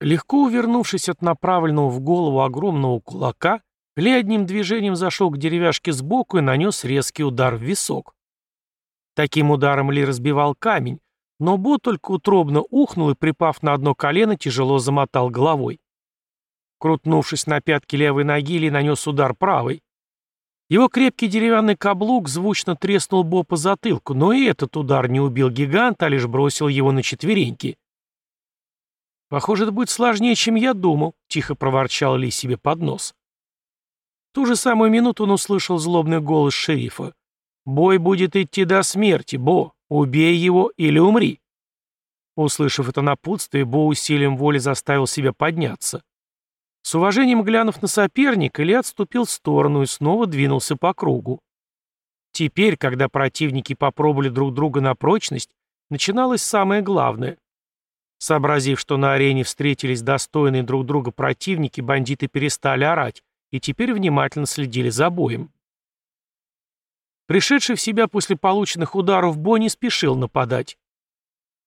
Легко увернувшись от направленного в голову огромного кулака, Ли одним движением зашел к деревяшке сбоку и нанес резкий удар в висок. Таким ударом Ли разбивал камень, но Бо только утробно ухнул и, припав на одно колено, тяжело замотал головой. Крутнувшись на пятки левой ноги, Ли нанес удар правой. Его крепкий деревянный каблук звучно треснул Бо по затылку, но и этот удар не убил гиганта, а лишь бросил его на четвереньки. «Похоже, это будет сложнее, чем я думал», — тихо проворчал Ли себе под нос. В ту же самую минуту он услышал злобный голос шерифа. «Бой будет идти до смерти, Бо. Убей его или умри». Услышав это напутствие, Бо усилием воли заставил себя подняться. С уважением глянув на соперника, Ли отступил в сторону и снова двинулся по кругу. Теперь, когда противники попробовали друг друга на прочность, начиналось самое главное. Сообразив, что на арене встретились достойные друг друга противники, бандиты перестали орать и теперь внимательно следили за боем. Пришедший в себя после полученных ударов Бо не спешил нападать.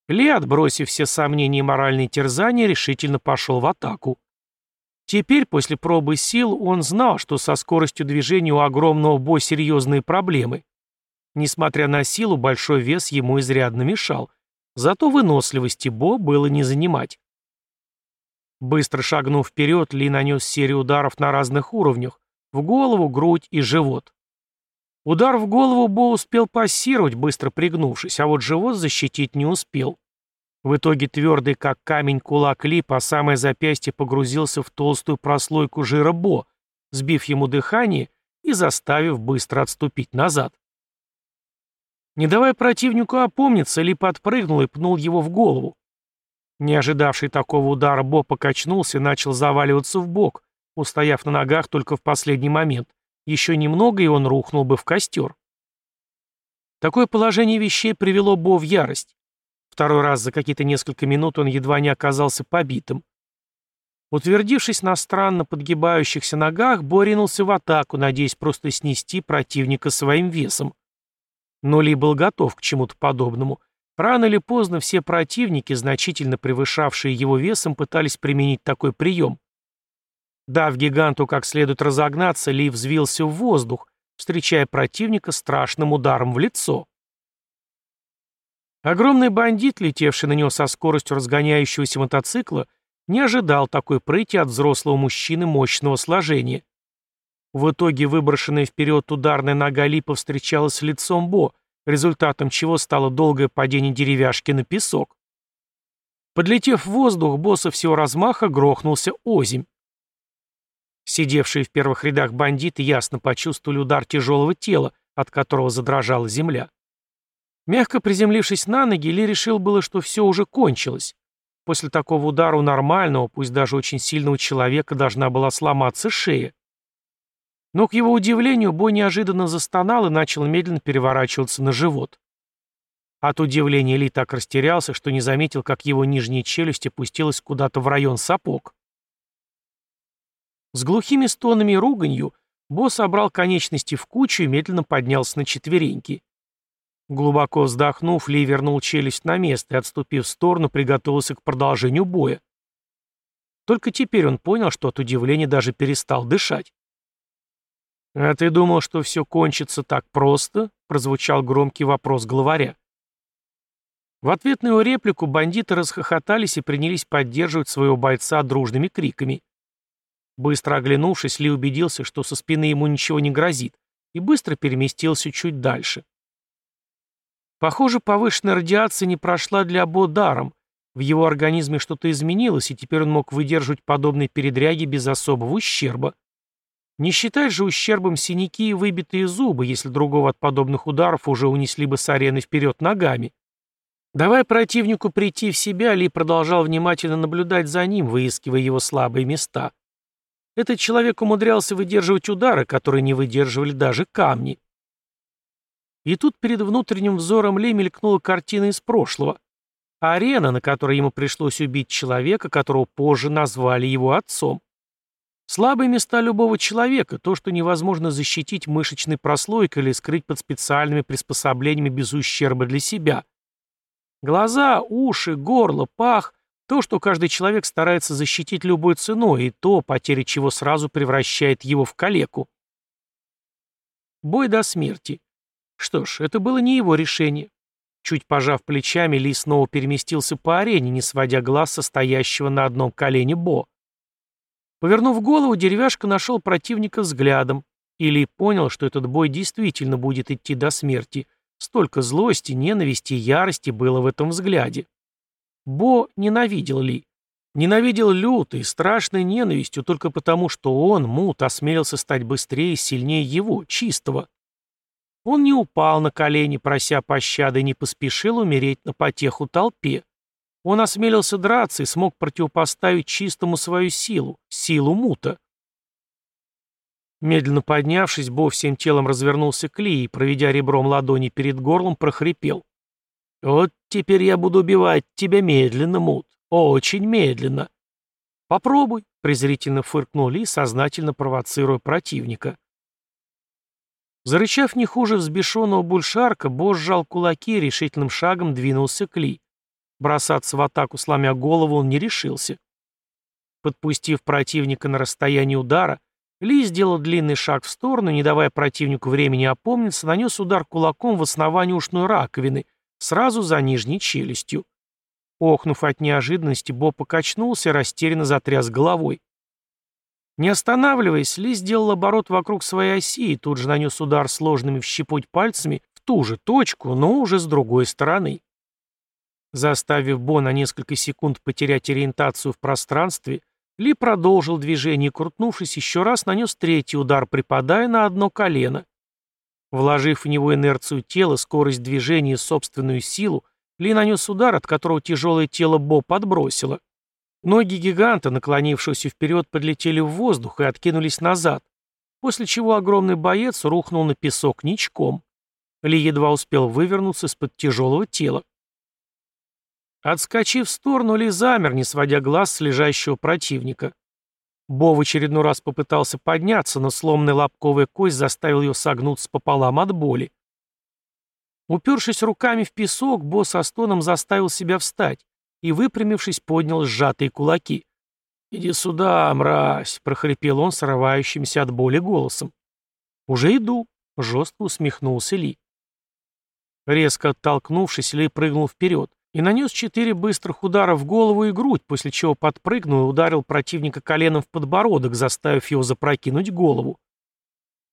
Ли, отбросив все сомнения и моральные терзания, решительно пошел в атаку. Теперь, после пробы сил, он знал, что со скоростью движения у огромного Бо серьезные проблемы. Несмотря на силу, большой вес ему изрядно мешал – Зато выносливости Бо было не занимать. Быстро шагнув вперед, Ли нанес серию ударов на разных уровнях – в голову, грудь и живот. Удар в голову Бо успел пассировать, быстро пригнувшись, а вот живот защитить не успел. В итоге твердый, как камень, кулак Ли по самое запястье погрузился в толстую прослойку жира Бо, сбив ему дыхание и заставив быстро отступить назад. Не давая противнику опомниться, Ли подпрыгнул и пнул его в голову. Не ожидавший такого удара, Бо покачнулся и начал заваливаться в бок, устояв на ногах только в последний момент. Еще немного, и он рухнул бы в костер. Такое положение вещей привело Бо в ярость. Второй раз за какие-то несколько минут он едва не оказался побитым. Утвердившись на странно подгибающихся ногах, Бо ринулся в атаку, надеясь просто снести противника своим весом. Но Ли был готов к чему-то подобному. Рано или поздно все противники, значительно превышавшие его весом, пытались применить такой прием. Дав гиганту как следует разогнаться, Ли взвился в воздух, встречая противника страшным ударом в лицо. Огромный бандит, летевший на него со скоростью разгоняющегося мотоцикла, не ожидал такой прыти от взрослого мужчины мощного сложения. В итоге выброшенная вперед ударная нога Липа встречалась лицом Бо, результатом чего стало долгое падение деревяшки на песок. Подлетев в воздух, босса всего размаха грохнулся озимь. Сидевшие в первых рядах бандиты ясно почувствовали удар тяжелого тела, от которого задрожала земля. Мягко приземлившись на ноги, Ли решил было, что все уже кончилось. После такого удара у нормального, пусть даже очень сильного человека должна была сломаться шея. Но, к его удивлению, Бой неожиданно застонал и начал медленно переворачиваться на живот. От удивления Ли так растерялся, что не заметил, как его нижняя челюсть опустилась куда-то в район сапог. С глухими стонами и руганью Бо собрал конечности в кучу и медленно поднялся на четвереньки. Глубоко вздохнув, Ли вернул челюсть на место и, отступив в сторону, приготовился к продолжению боя. Только теперь он понял, что от удивления даже перестал дышать. «А ты думал, что все кончится так просто?» — прозвучал громкий вопрос главаря. В ответ на его реплику бандиты расхохотались и принялись поддерживать своего бойца дружными криками. Быстро оглянувшись, Ли убедился, что со спины ему ничего не грозит, и быстро переместился чуть дальше. Похоже, повышенная радиация не прошла для Бо даром. В его организме что-то изменилось, и теперь он мог выдерживать подобные передряги без особого ущерба. Не считать же ущербом синяки и выбитые зубы, если другого от подобных ударов уже унесли бы с арены вперед ногами. Давая противнику прийти в себя, Ли продолжал внимательно наблюдать за ним, выискивая его слабые места. Этот человек умудрялся выдерживать удары, которые не выдерживали даже камни. И тут перед внутренним взором Ли мелькнула картина из прошлого. Арена, на которой ему пришлось убить человека, которого позже назвали его отцом. Слабые места любого человека, то, что невозможно защитить мышечной прослойкой или скрыть под специальными приспособлениями без ущерба для себя. Глаза, уши, горло, пах, То, что каждый человек старается защитить любой ценой, и то, потеря чего сразу превращает его в калеку. Бой до смерти. Что ж, это было не его решение. Чуть пожав плечами, Ли снова переместился по арене, не сводя глаз состоящего на одном колене Бо. Повернув голову, деревяшка нашел противника взглядом, и Ли понял, что этот бой действительно будет идти до смерти. Столько злости, ненависти и ярости было в этом взгляде. Бо ненавидел Ли. Ненавидел лютой, страшной ненавистью только потому, что он, Мут, осмелился стать быстрее и сильнее его, чистого. Он не упал на колени, прося пощады, не поспешил умереть на потеху толпе. Он осмелился драться и смог противопоставить чистому свою силу, силу Мута. Медленно поднявшись, Бо всем телом развернулся к Ли и, проведя ребром ладони перед горлом, прохрипел. «Вот теперь я буду убивать тебя медленно, Мут, очень медленно». «Попробуй», — презрительно фыркнул Ли, сознательно провоцируя противника. Зарычав не хуже взбешенного бульшарка, Бо сжал кулаки и решительным шагом двинулся к Ли. Бросаться в атаку, сломя голову, он не решился. Подпустив противника на расстояние удара, ли сделал длинный шаг в сторону, не давая противнику времени опомниться, нанес удар кулаком в основание ушной раковины, сразу за нижней челюстью. Охнув от неожиданности, Бо покачнулся растерянно затряс головой. Не останавливаясь, Ли сделал оборот вокруг своей оси и тут же нанес удар сложными в щепоть пальцами в ту же точку, но уже с другой стороны. Заставив Бо на несколько секунд потерять ориентацию в пространстве, Ли продолжил движение крутнувшись еще раз, нанес третий удар, припадая на одно колено. Вложив в него инерцию тела, скорость движения и собственную силу, Ли нанес удар, от которого тяжелое тело Бо подбросило. Ноги гиганта, наклонившегося вперед, подлетели в воздух и откинулись назад, после чего огромный боец рухнул на песок ничком. Ли едва успел вывернуться из-под тяжелого тела. Отскочив в сторону, Ли замер, не сводя глаз с лежащего противника. Бо в очередной раз попытался подняться, но сломанная лобковая кость заставил ее согнуться пополам от боли. Упершись руками в песок, Бо со стоном заставил себя встать и, выпрямившись, поднял сжатые кулаки. «Иди сюда, мразь!» — прохрипел он срывающимся от боли голосом. «Уже иду», — жестко усмехнулся Ли. Резко оттолкнувшись, Ли прыгнул вперед и нанес четыре быстрых удара в голову и грудь, после чего подпрыгнул и ударил противника коленом в подбородок, заставив его запрокинуть голову.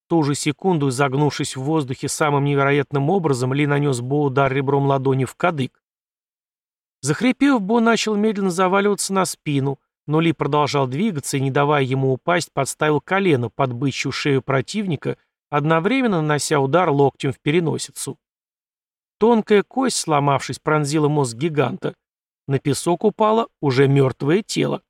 В ту же секунду, изогнувшись в воздухе самым невероятным образом, Ли нанес Бо удар ребром ладони в кадык. Захрипев, Бо начал медленно заваливаться на спину, но Ли продолжал двигаться и, не давая ему упасть, подставил колено под бычью шею противника, одновременно нанося удар локтем в переносицу. Тонкая кость, сломавшись, пронзила мозг гиганта. На песок упало уже мертвое тело.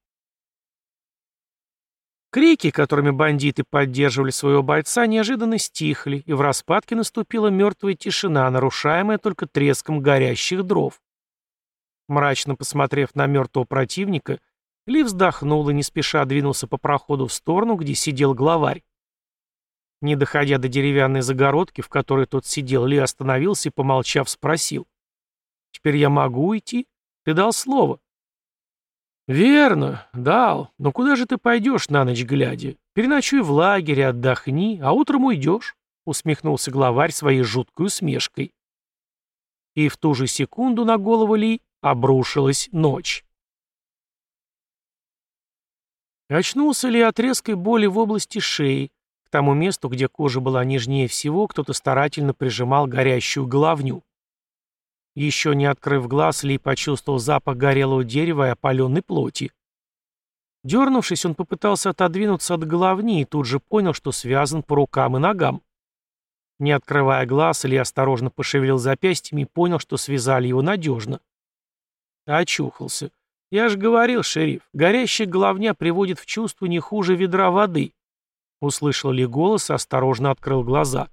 Крики, которыми бандиты поддерживали своего бойца, неожиданно стихли, и в распадке наступила мертвая тишина, нарушаемая только треском горящих дров. Мрачно посмотрев на мертвого противника, Ли вздохнул и не спеша двинулся по проходу в сторону, где сидел главарь. Не доходя до деревянной загородки, в которой тот сидел, Ли остановился и, помолчав, спросил. «Теперь я могу идти? Ты дал слово». «Верно, дал. Но куда же ты пойдешь на ночь глядя? Переночуй в лагере, отдохни, а утром уйдешь», — усмехнулся главарь своей жуткой усмешкой. И в ту же секунду на голову Ли Обрушилась ночь. Очнулся ли от резкой боли в области шеи? К тому месту, где кожа была нежнее всего, кто-то старательно прижимал горящую головню. Еще не открыв глаз, Ли почувствовал запах горелого дерева и опаленной плоти. Дернувшись, он попытался отодвинуться от головни и тут же понял, что связан по рукам и ногам. Не открывая глаз, Ли осторожно пошевелил запястьями и понял, что связали его надежно. Очухался. Я же говорил, шериф, горящая головня приводит в чувство не хуже ведра воды. Услышал ли голос и осторожно открыл глаза.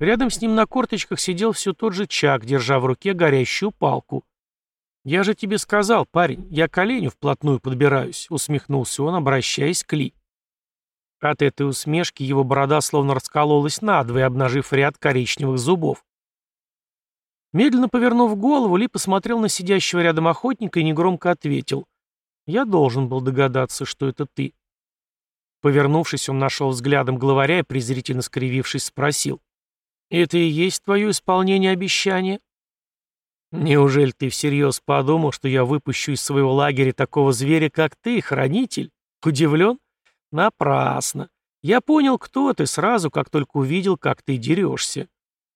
Рядом с ним на корточках сидел все тот же Чак, держа в руке горящую палку. «Я же тебе сказал, парень, я к оленю вплотную подбираюсь», — усмехнулся он, обращаясь к Ли. От этой усмешки его борода словно раскололась надвое, обнажив ряд коричневых зубов. Медленно повернув голову, Ли посмотрел на сидящего рядом охотника и негромко ответил. «Я должен был догадаться, что это ты». Повернувшись, он нашел взглядом главаря и, презрительно скривившись, спросил. «Это и есть твое исполнение обещания?» «Неужели ты всерьез подумал, что я выпущу из своего лагеря такого зверя, как ты, хранитель? Удивлен? Напрасно. Я понял, кто ты, сразу, как только увидел, как ты дерешься.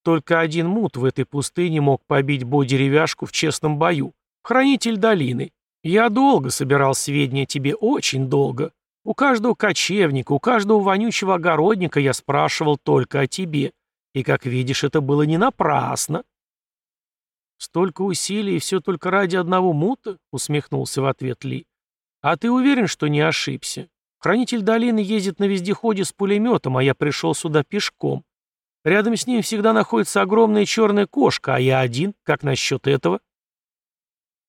Только один мут в этой пустыне мог побить бой-деревяшку в честном бою. Хранитель долины. Я долго собирал сведения тебе, очень долго. У каждого кочевника, у каждого вонючего огородника я спрашивал только о тебе. И, как видишь, это было не напрасно. «Столько усилий, и все только ради одного мута?» — усмехнулся в ответ Ли. «А ты уверен, что не ошибся? Хранитель долины ездит на вездеходе с пулеметом, а я пришел сюда пешком. Рядом с ним всегда находится огромная черная кошка, а я один. Как насчет этого?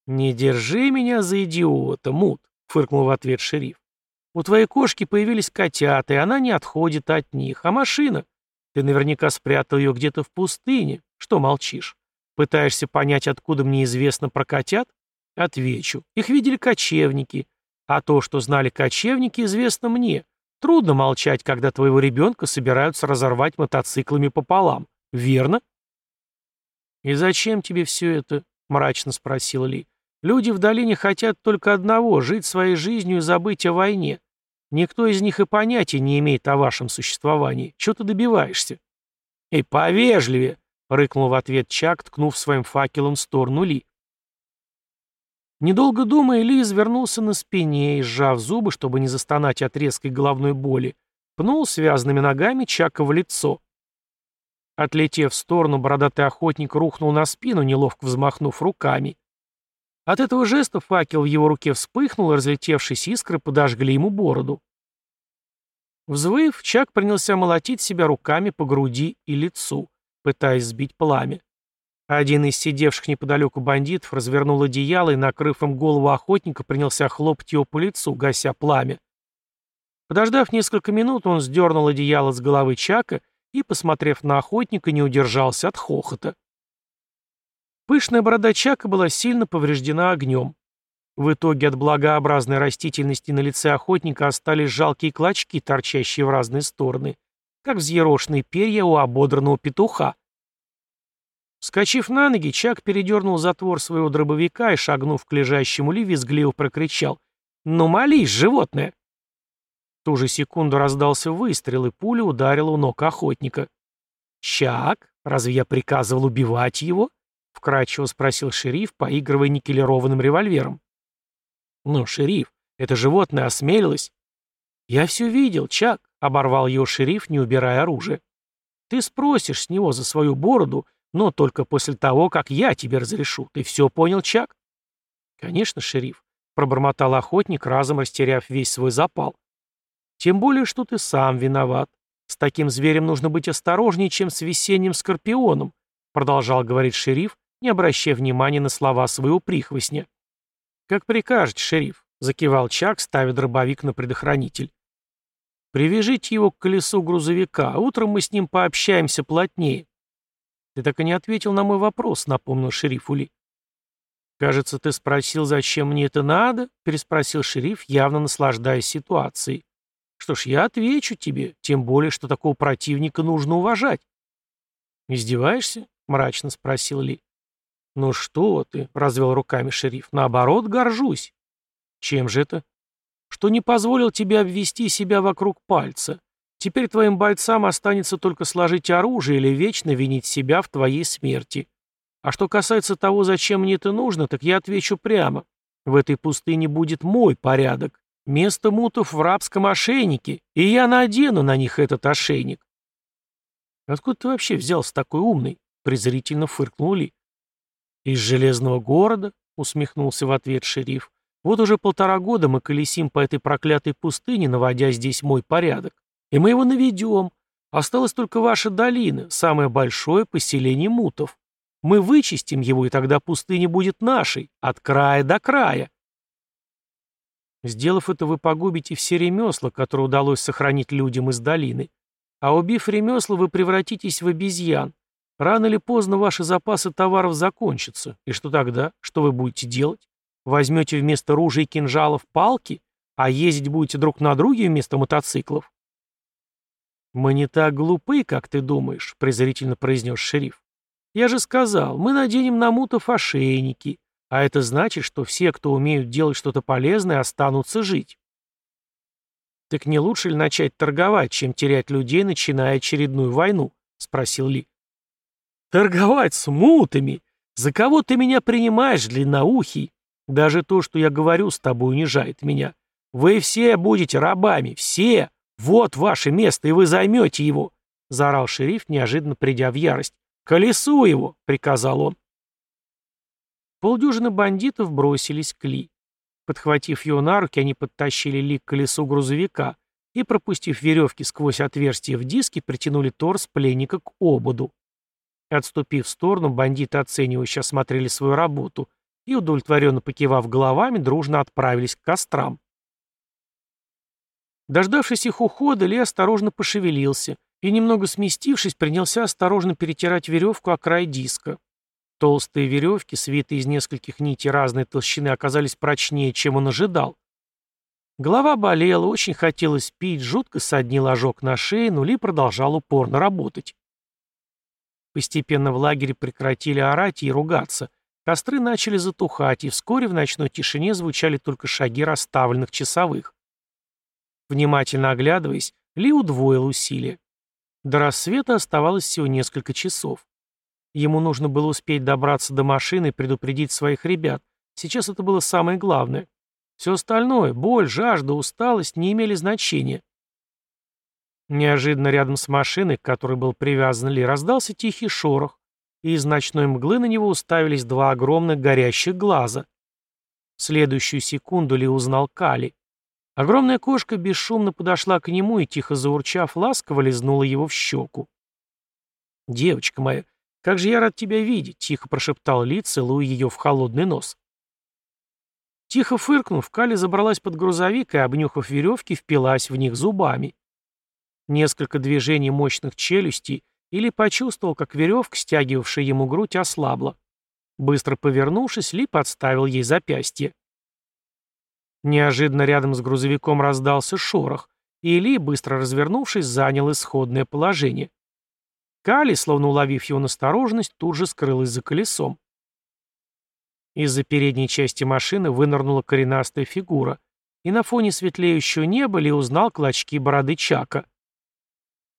«Не держи меня за идиота, Мут», — фыркнул в ответ шериф. «У твоей кошки появились котята, и она не отходит от них. А машина? Ты наверняка спрятал ее где-то в пустыне. Что молчишь? Пытаешься понять, откуда мне известно про котят? Отвечу. Их видели кочевники. А то, что знали кочевники, известно мне. Трудно молчать, когда твоего ребенка собираются разорвать мотоциклами пополам. Верно? «И зачем тебе все это?» — мрачно спросил Ли. «Люди в долине хотят только одного — жить своей жизнью и забыть о войне. Никто из них и понятия не имеет о вашем существовании. Чего ты добиваешься?» «Эй, повежливее!» — рыкнул в ответ Чак, ткнув своим факелом в сторону Ли. Недолго думая, Ли извернулся на спине и, сжав зубы, чтобы не застонать от резкой головной боли, пнул связанными ногами Чака в лицо. Отлетев в сторону, бородатый охотник рухнул на спину, неловко взмахнув руками. От этого жеста факел в его руке вспыхнул, и разлетевшись искры подожгли ему бороду. Взвыв, Чак принялся молотить себя руками по груди и лицу, пытаясь сбить пламя. Один из сидевших неподалеку бандитов развернул одеяло и, накрыв им голову охотника, принялся хлопать его по лицу, гася пламя. Подождав несколько минут, он сдернул одеяло с головы Чака и, посмотрев на охотника, не удержался от хохота. Пышная борода Чака была сильно повреждена огнем. В итоге от благообразной растительности на лице охотника остались жалкие клочки, торчащие в разные стороны, как взъерошенные перья у ободранного петуха. Вскочив на ноги, Чак передернул затвор своего дробовика и, шагнув к лежащему Ли, визгливо прокричал «Ну молись, животное!» В ту же секунду раздался выстрел, и пуля ударила у ног охотника. «Чак, разве я приказывал убивать его?» — вкратчиво спросил шериф, поигрывая никелированным револьвером. «Ну, шериф, это животное осмелилось». «Я все видел, Чак», — оборвал его шериф, не убирая оружие. «Ты спросишь с него за свою бороду, — но только после того, как я тебе разрешу. Ты все понял, Чак? Конечно, шериф, пробормотал охотник, разом растеряв весь свой запал. Тем более, что ты сам виноват. С таким зверем нужно быть осторожнее, чем с весенним скорпионом, продолжал говорить шериф, не обращая внимания на слова своего прихвостня. Как прикажете, шериф, закивал Чак, ставя дробовик на предохранитель. Привяжите его к колесу грузовика, утром мы с ним пообщаемся плотнее. «Ты так и не ответил на мой вопрос», — напомнил шериф Ули. «Кажется, ты спросил, зачем мне это надо?» — переспросил шериф, явно наслаждаясь ситуацией. «Что ж, я отвечу тебе, тем более, что такого противника нужно уважать». «Издеваешься?» — мрачно спросил Ли. «Ну что ты?» — развел руками шериф. «Наоборот, горжусь». «Чем же это?» «Что не позволил тебе обвести себя вокруг пальца. Теперь твоим бойцам останется только сложить оружие или вечно винить себя в твоей смерти. А что касается того, зачем мне это нужно, так я отвечу прямо. В этой пустыне будет мой порядок. Место мутов в рабском ошейнике, и я надену на них этот ошейник. Откуда ты вообще взялся такой умный? Презрительно фыркнул Ли. Из железного города, усмехнулся в ответ шериф. Вот уже полтора года мы колесим по этой проклятой пустыне, наводя здесь мой порядок. И мы его наведем. Осталась только ваша долина, самое большое поселение мутов. Мы вычистим его, и тогда пустыня будет нашей, от края до края. Сделав это, вы погубите все ремесла, которые удалось сохранить людям из долины. А убив ремесла, вы превратитесь в обезьян. Рано или поздно ваши запасы товаров закончатся. И что тогда? Что вы будете делать? Возьмете вместо ружей и кинжалов палки, а ездить будете друг на друге вместо мотоциклов? «Мы не так глупы, как ты думаешь», — презрительно произнес шериф. «Я же сказал, мы наденем на мутов ошейники, а это значит, что все, кто умеют делать что-то полезное, останутся жить». «Так не лучше ли начать торговать, чем терять людей, начиная очередную войну?» — спросил Ли. «Торговать с мутами? За кого ты меня принимаешь, длинноухий? Даже то, что я говорю с тобой, унижает меня. Вы все будете рабами, все! Вот ваше место, и вы займете его!» — заорал шериф, неожиданно придя в ярость. «Колесу его!» — приказал он. Полдюжины бандитов бросились к Ли. Подхватив его на руки, они подтащили Ли к колесу грузовика и, пропустив веревки сквозь отверстие в диске, притянули торс пленника к ободу. Отступив в сторону, бандиты оценивающе осмотрели свою работу и, удовлетворенно покивав головами, дружно отправились к кострам. Дождавшись их ухода, Ли осторожно пошевелился и, немного сместившись, принялся осторожно перетирать веревку о край диска. Толстые веревки, свитые из нескольких нитей разной толщины, оказались прочнее, чем он ожидал. Голова болела, очень хотелось пить, жутко соднил ожог на шее, но Ли продолжал упорно работать. Постепенно в лагере прекратили орать и ругаться. Костры начали затухать, и вскоре в ночной тишине звучали только шаги расставленных часовых. Внимательно оглядываясь, Ли удвоил усилия. До рассвета оставалось всего несколько часов. Ему нужно было успеть добраться до машины и предупредить своих ребят. Сейчас это было самое главное. Все остальное — боль, жажда, усталость — не имели значения. Неожиданно рядом с машиной, к которой был привязан Ли, раздался тихий шорох, и из ночной мглы на него уставились два огромных горящих глаза. В следующую секунду Ли узнал Кали. Огромная кошка бесшумно подошла к нему и, тихо заурчав, ласково лизнула его в щеку. «Девочка моя, как же я рад тебя видеть!» — тихо прошептал Ли, целуя ее в холодный нос. Тихо фыркнув, Кали забралась под грузовик и, обнюхав веревки, впилась в них зубами. Несколько движений мощных челюстей, или почувствовал, как веревка, стягивавшая ему грудь, ослабла. Быстро повернувшись, Ли подставил ей запястье. Неожиданно рядом с грузовиком раздался шорох, и Ли, быстро развернувшись, занял исходное положение. Кали, словно уловив его настороженность, тут же скрылась за колесом. Из-за передней части машины вынырнула коренастая фигура, и на фоне светлеющего неба Ли узнал клочки бороды Чака.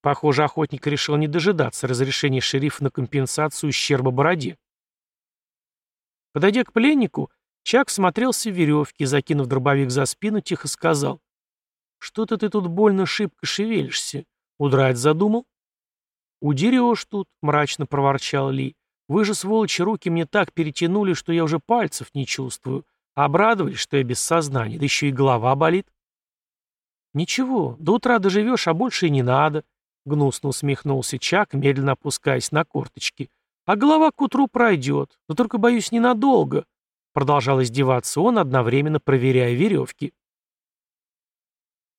Похоже, охотник решил не дожидаться разрешения шерифа на компенсацию ущерба бороде. Подойдя к пленнику, Чак смотрелся в веревке, закинув дробовик за спину, тихо сказал. «Что-то ты тут больно шибко шевелишься. Удрать задумал?» «Удерешь тут», — мрачно проворчал Ли. Вы же, сволочи, руки мне так перетянули, что я уже пальцев не чувствую. Обрадовались, что я без сознания, да еще и голова болит. Ничего, до утра доживешь, а больше и не надо. Гнусно усмехнулся Чак, медленно опускаясь на корточки. А голова к утру пройдет, но только, боюсь, ненадолго. Продолжал издеваться он, одновременно проверяя веревки.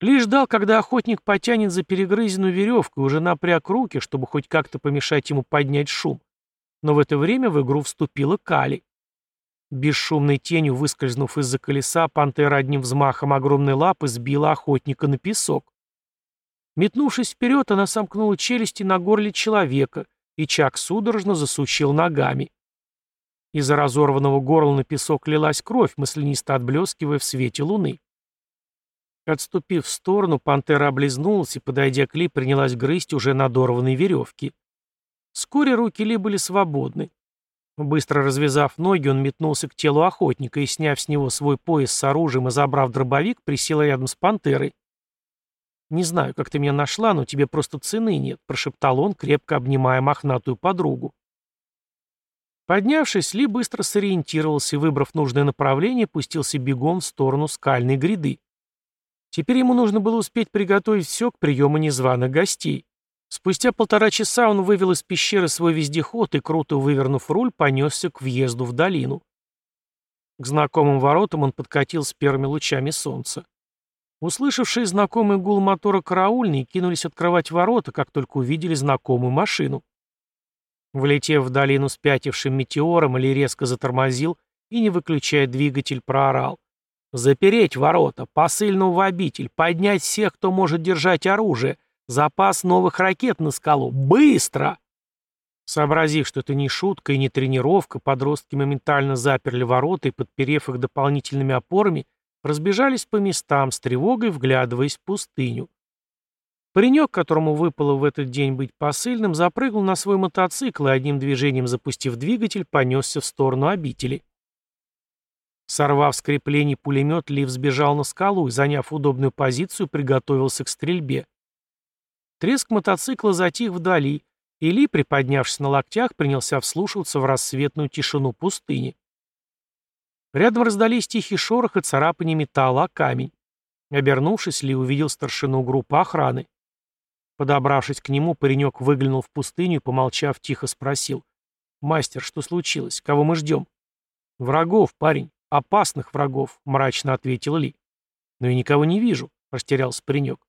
Лишь ждал, когда охотник потянет за перегрызенную веревку и уже напряг руки, чтобы хоть как-то помешать ему поднять шум. Но в это время в игру вступила Кали. Бесшумной тенью, выскользнув из-за колеса, пантера одним взмахом огромной лапы сбила охотника на песок. Метнувшись вперед, она сомкнула челюсти на горле человека, и Чак судорожно засучил ногами. Из-за разорванного горла на песок лилась кровь, маслянисто отблескивая в свете луны. Отступив в сторону, пантера облизнулась и, подойдя к Ли, принялась грызть уже надорванные веревки. Вскоре руки Ли были свободны. Быстро развязав ноги, он метнулся к телу охотника и, сняв с него свой пояс с оружием и забрав дробовик, присел рядом с пантерой. «Не знаю, как ты меня нашла, но тебе просто цены нет», — прошептал он, крепко обнимая мохнатую подругу. Поднявшись, Ли быстро сориентировался и, выбрав нужное направление, пустился бегом в сторону скальной гряды. Теперь ему нужно было успеть приготовить все к приему незваных гостей. Спустя полтора часа он вывел из пещеры свой вездеход и, круто вывернув руль, понесся к въезду в долину. К знакомым воротам он подкатил с первыми лучами солнца. Услышавшие знакомый гул мотора караульные кинулись открывать ворота, как только увидели знакомую машину. Влетев в долину с пятившим метеором, Ли резко затормозил и, не выключая двигатель, проорал. «Запереть ворота, посыльного в обитель, поднять всех, кто может держать оружие, запас новых ракет на скалу. Быстро!» Сообразив, что это не шутка и не тренировка, подростки моментально заперли ворота и, подперев их дополнительными опорами, разбежались по местам, с тревогой вглядываясь в пустыню. Паренек, которому выпало в этот день быть посыльным, запрыгнул на свой мотоцикл и одним движением запустив двигатель, понесся в сторону обители. Сорвав с креплений пулемет, Лив сбежал на скалу и, заняв удобную позицию, приготовился к стрельбе. Треск мотоцикла затих вдали, и Ли, приподнявшись на локтях, принялся вслушиваться в рассветную тишину пустыни. Рядом раздались тихий шорох и царапание металла о камень. Обернувшись, Ли увидел старшину группы охраны. Подобравшись к нему, паренек выглянул в пустыню и, помолчав, тихо спросил. «Мастер, что случилось? Кого мы ждем?» «Врагов, парень. Опасных врагов», — мрачно ответил Ли. «Но я никого не вижу», — растерялся паренек.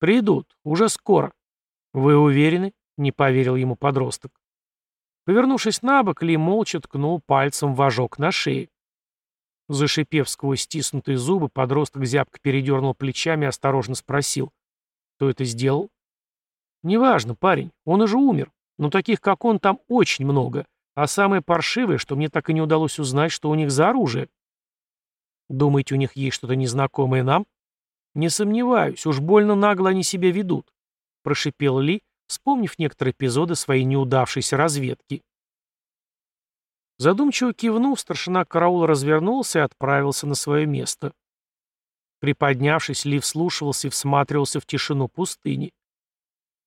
«Придут. Уже скоро». «Вы уверены?» — не поверил ему подросток. Повернувшись на бок, Ли молча ткнул пальцем в ожог на шее. Зашипев сквозь стиснутые зубы, подросток зябко передернул плечами и осторожно спросил. «Кто это сделал?» «Неважно, парень, он уже умер, но таких, как он, там очень много, а самое паршивое, что мне так и не удалось узнать, что у них за оружие». «Думаете, у них есть что-то незнакомое нам?» «Не сомневаюсь, уж больно нагло они себя ведут», — прошипел Ли, вспомнив некоторые эпизоды своей неудавшейся разведки. Задумчиво кивнув, старшина караула развернулся и отправился на свое место. Приподнявшись, Ли вслушивался и всматривался в тишину пустыни.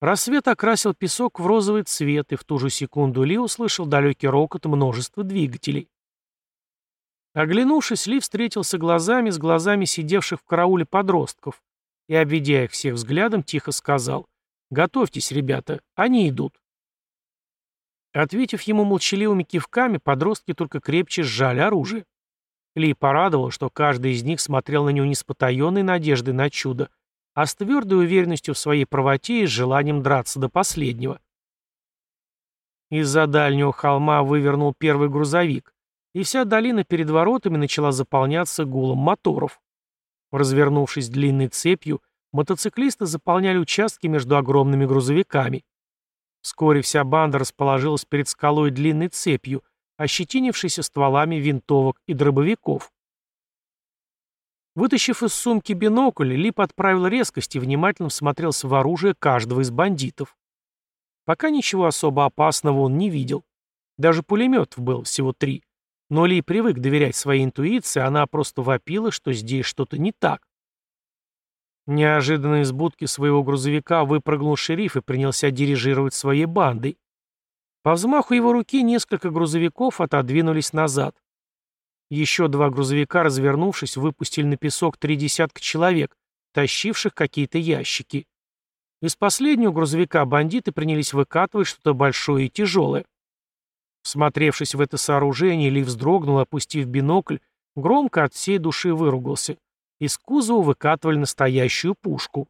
Рассвет окрасил песок в розовый цвет, и в ту же секунду Ли услышал далекий рокот множества двигателей. Оглянувшись, Ли встретился глазами с глазами сидевших в карауле подростков и, обведя их всех взглядом, тихо сказал «Готовьтесь, ребята, они идут». Ответив ему молчаливыми кивками, подростки только крепче сжали оружие. Ли порадовал, что каждый из них смотрел на него не с потаенной надеждой на чудо, а с твердой уверенностью в своей правоте и желанием драться до последнего. Из-за дальнего холма вывернул первый грузовик, и вся долина перед воротами начала заполняться гулом моторов. Развернувшись длинной цепью, мотоциклисты заполняли участки между огромными грузовиками. Вскоре вся банда расположилась перед скалой длинной цепью, ощетинившейся стволами винтовок и дробовиков. Вытащив из сумки бинокль, Лип отправил резкость и внимательно всмотрелся в оружие каждого из бандитов. Пока ничего особо опасного он не видел. Даже пулеметов было всего три. Но Ли привык доверять своей интуиции, она просто вопила, что здесь что-то не так. Неожиданно из будки своего грузовика выпрыгнул шериф и принялся дирижировать своей бандой. По взмаху его руки несколько грузовиков отодвинулись назад. Еще два грузовика, развернувшись, выпустили на песок три десятка человек, тащивших какие-то ящики. Из последнего грузовика бандиты принялись выкатывать что-то большое и тяжелое. Смотревшись в это сооружение, Ли вздрогнул, опустив бинокль, громко от всей души выругался. Из кузова выкатывали настоящую пушку.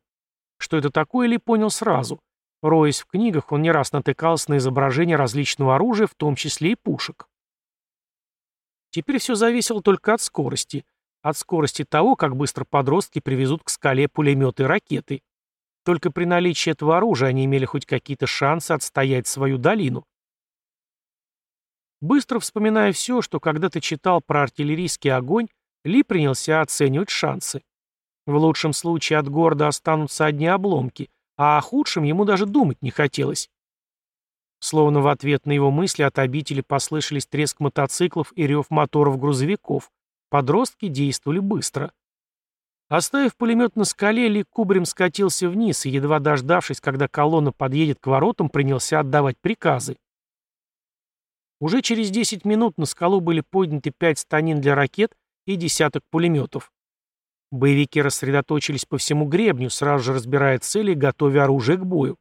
Что это такое, Ли понял сразу. Роясь в книгах, он не раз натыкался на изображения различного оружия, в том числе и пушек. Теперь все зависело только от скорости. От скорости того, как быстро подростки привезут к скале пулеметы и ракеты. Только при наличии этого оружия они имели хоть какие-то шансы отстоять свою долину. Быстро вспоминая все, что когда-то читал про артиллерийский огонь, ли принялся оценивать шансы. В лучшем случае от города останутся одни обломки, а о худшем ему даже думать не хотелось. Словно в ответ на его мысли от обители послышались треск мотоциклов и рев моторов грузовиков. Подростки действовали быстро. Оставив пулемет на скале, Ли кубарем скатился вниз и, едва дождавшись, когда колонна подъедет к воротам, принялся отдавать приказы. Уже через 10 минут на скалу были подняты пять станин для ракет и десяток пулеметов. Боевики рассредоточились по всему гребню, сразу же разбирая цели и готовя оружие к бою.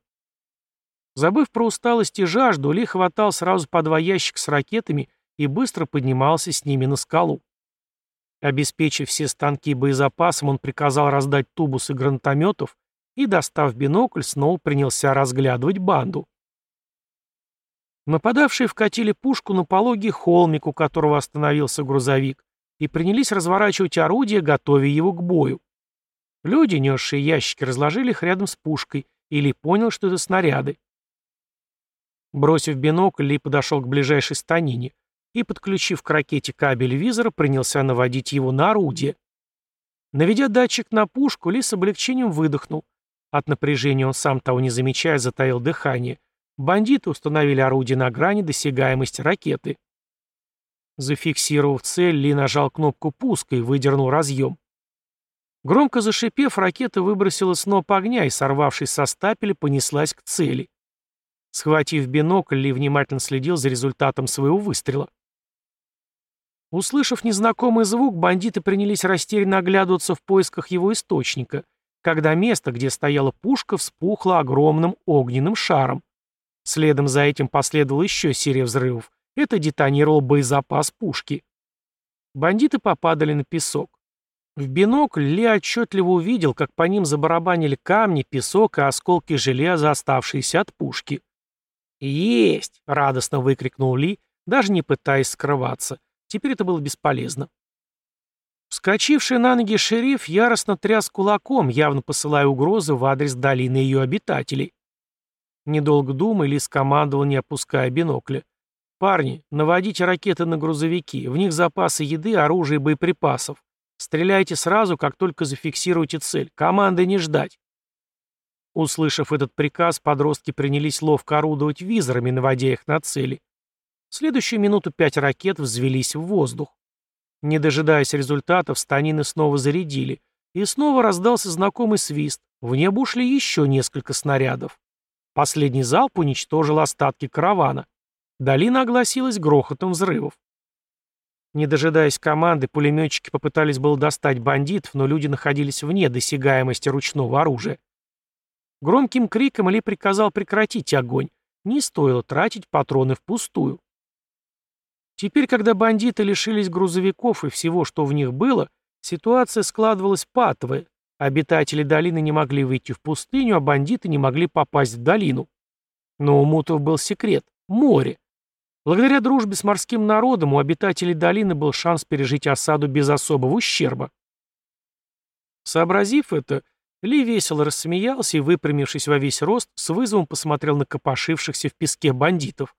Забыв про усталость и жажду, Ли хватал сразу по два ящика с ракетами и быстро поднимался с ними на скалу. Обеспечив все станки боезапасом, он приказал раздать тубусы гранатометов и, достав бинокль, снова принялся разглядывать банду. Нападавшие вкатили пушку на пологий холмик, у которого остановился грузовик, и принялись разворачивать орудие, готовя его к бою. Люди, несшие ящики, разложили их рядом с пушкой, или понял, что это снаряды. Бросив бинокль, Ли подошел к ближайшей станине и, подключив к ракете кабель визора, принялся наводить его на орудие. Наведя датчик на пушку, Ли с облегчением выдохнул. От напряжения он сам того не замечая затаил дыхание, Бандиты установили орудие на грани досягаемости ракеты. Зафиксировав цель, Ли нажал кнопку пуска и выдернул разъем. Громко зашипев, ракета выбросила сноп огня и, сорвавшись со стапеля, понеслась к цели. Схватив бинокль, Ли внимательно следил за результатом своего выстрела. Услышав незнакомый звук, бандиты принялись растерянно оглядываться в поисках его источника, когда место, где стояла пушка, вспухло огромным огненным шаром. Следом за этим последовала еще серия взрывов. Это детонировал боезапас пушки. Бандиты попадали на песок. В бинокль Ли отчетливо увидел, как по ним забарабанили камни, песок и осколки железа, оставшиеся от пушки. «Есть!» — радостно выкрикнул Ли, даже не пытаясь скрываться. Теперь это было бесполезно. Вскочивший на ноги шериф яростно тряс кулаком, явно посылая угрозы в адрес долины ее обитателей. Недолго думая, Ли скомандовал, не опуская бинокля. «Парни, наводите ракеты на грузовики. В них запасы еды, оружия и боеприпасов. Стреляйте сразу, как только зафиксируете цель. Команды не ждать». Услышав этот приказ, подростки принялись ловко орудовать визорами, наводя их на цели. В следующую минуту пять ракет взвелись в воздух. Не дожидаясь результатов, станины снова зарядили, и снова раздался знакомый свист. В небо ушли еще несколько снарядов. Последний залп уничтожил остатки каравана. Долина огласилась грохотом взрывов. Не дожидаясь команды, пулеметчики попытались было достать бандитов, но люди находились вне досягаемости ручного оружия. Громким криком Ли приказал прекратить огонь. Не стоило тратить патроны впустую. Теперь, когда бандиты лишились грузовиков и всего, что в них было, ситуация складывалась патовая, Обитатели долины не могли выйти в пустыню, а бандиты не могли попасть в долину. Но у мутов был секрет – море. Благодаря дружбе с морским народом у обитателей долины был шанс пережить осаду без особого ущерба. Сообразив это, Ли весело рассмеялся и, выпрямившись во весь рост, с вызовом посмотрел на копошившихся в песке бандитов.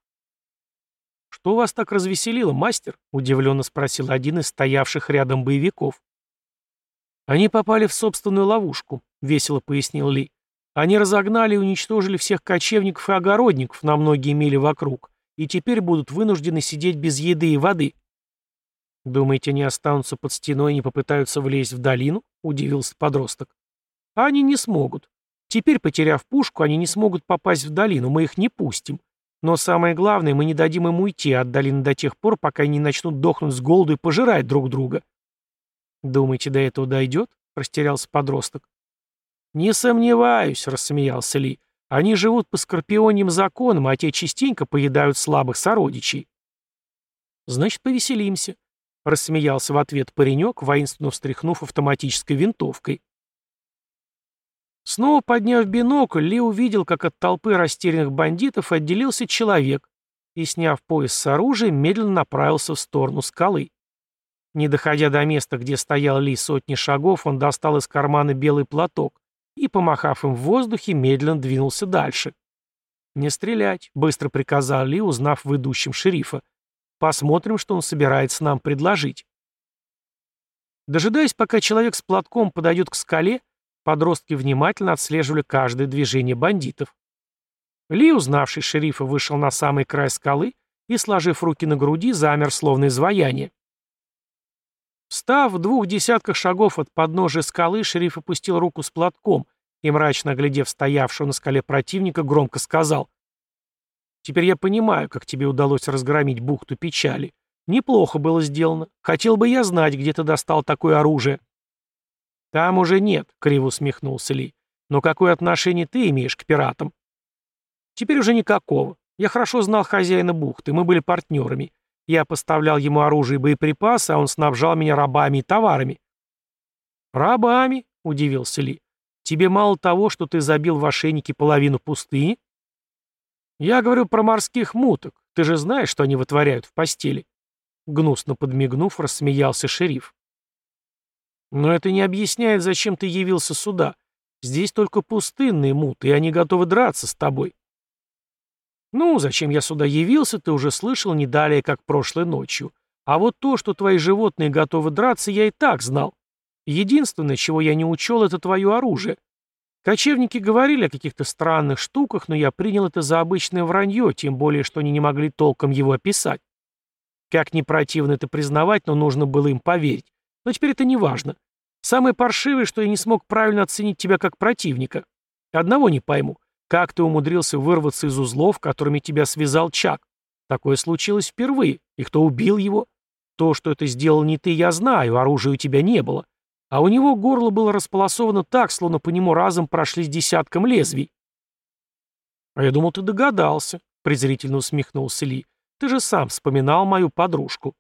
«Что вас так развеселило, мастер?» – удивленно спросил один из стоявших рядом боевиков. «Они попали в собственную ловушку», — весело пояснил Ли. «Они разогнали и уничтожили всех кочевников и огородников на многие мили вокруг, и теперь будут вынуждены сидеть без еды и воды». «Думаете, они останутся под стеной и не попытаются влезть в долину?» — удивился подросток. «Они не смогут. Теперь, потеряв пушку, они не смогут попасть в долину, мы их не пустим. Но самое главное, мы не дадим им уйти от долины до тех пор, пока они не начнут дохнуть с голоду и пожирать друг друга. «Думаете, до этого дойдет?» — растерялся подросток. «Не сомневаюсь», — рассмеялся Ли. «Они живут по скорпионьим законам, а те частенько поедают слабых сородичей». «Значит, повеселимся», — рассмеялся в ответ паренек, воинственно встряхнув автоматической винтовкой. Снова подняв бинокль, Ли увидел, как от толпы растерянных бандитов отделился человек и, сняв пояс с оружием, медленно направился в сторону скалы. Не доходя до места, где стоял Ли сотни шагов, он достал из кармана белый платок и, помахав им в воздухе, медленно двинулся дальше. «Не стрелять», — быстро приказал Ли, узнав в идущем шерифа. «Посмотрим, что он собирается нам предложить». Дожидаясь, пока человек с платком подойдет к скале, подростки внимательно отслеживали каждое движение бандитов. Ли, узнавший шерифа, вышел на самый край скалы и, сложив руки на груди, замер, словно изваяние. Встав в двух десятках шагов от подножия скалы, шериф опустил руку с платком и, мрачно оглядев стоявшего на скале противника, громко сказал «Теперь я понимаю, как тебе удалось разгромить бухту печали. Неплохо было сделано. Хотел бы я знать, где ты достал такое оружие». «Там уже нет», — криво усмехнулся Ли. «Но какое отношение ты имеешь к пиратам?» «Теперь уже никакого. Я хорошо знал хозяина бухты, мы были партнерами. Я поставлял ему оружие и боеприпасы, а он снабжал меня рабами и товарами. «Рабами?» — удивился Ли. «Тебе мало того, что ты забил в ошейнике половину пустыни?» «Я говорю про морских муток. Ты же знаешь, что они вытворяют в постели?» Гнусно подмигнув, рассмеялся шериф. «Но это не объясняет, зачем ты явился сюда. Здесь только пустынные муты, и они готовы драться с тобой». «Ну, зачем я сюда явился, ты уже слышал не далее, как прошлой ночью. А вот то, что твои животные готовы драться, я и так знал. Единственное, чего я не учел, это твое оружие. Кочевники говорили о каких-то странных штуках, но я принял это за обычное вранье, тем более, что они не могли толком его описать. Как не противно это признавать, но нужно было им поверить. Но теперь это не важно. Самое паршивое, что я не смог правильно оценить тебя как противника. Одного не пойму. Как ты умудрился вырваться из узлов, которыми тебя связал Чак? Такое случилось впервые. И кто убил его? То, что это сделал не ты, я знаю, оружия у тебя не было. А у него горло было располосовано так, словно по нему разом прошлись десятком лезвий. «А я думал, ты догадался», — презрительно усмехнулся Ли. «Ты же сам вспоминал мою подружку».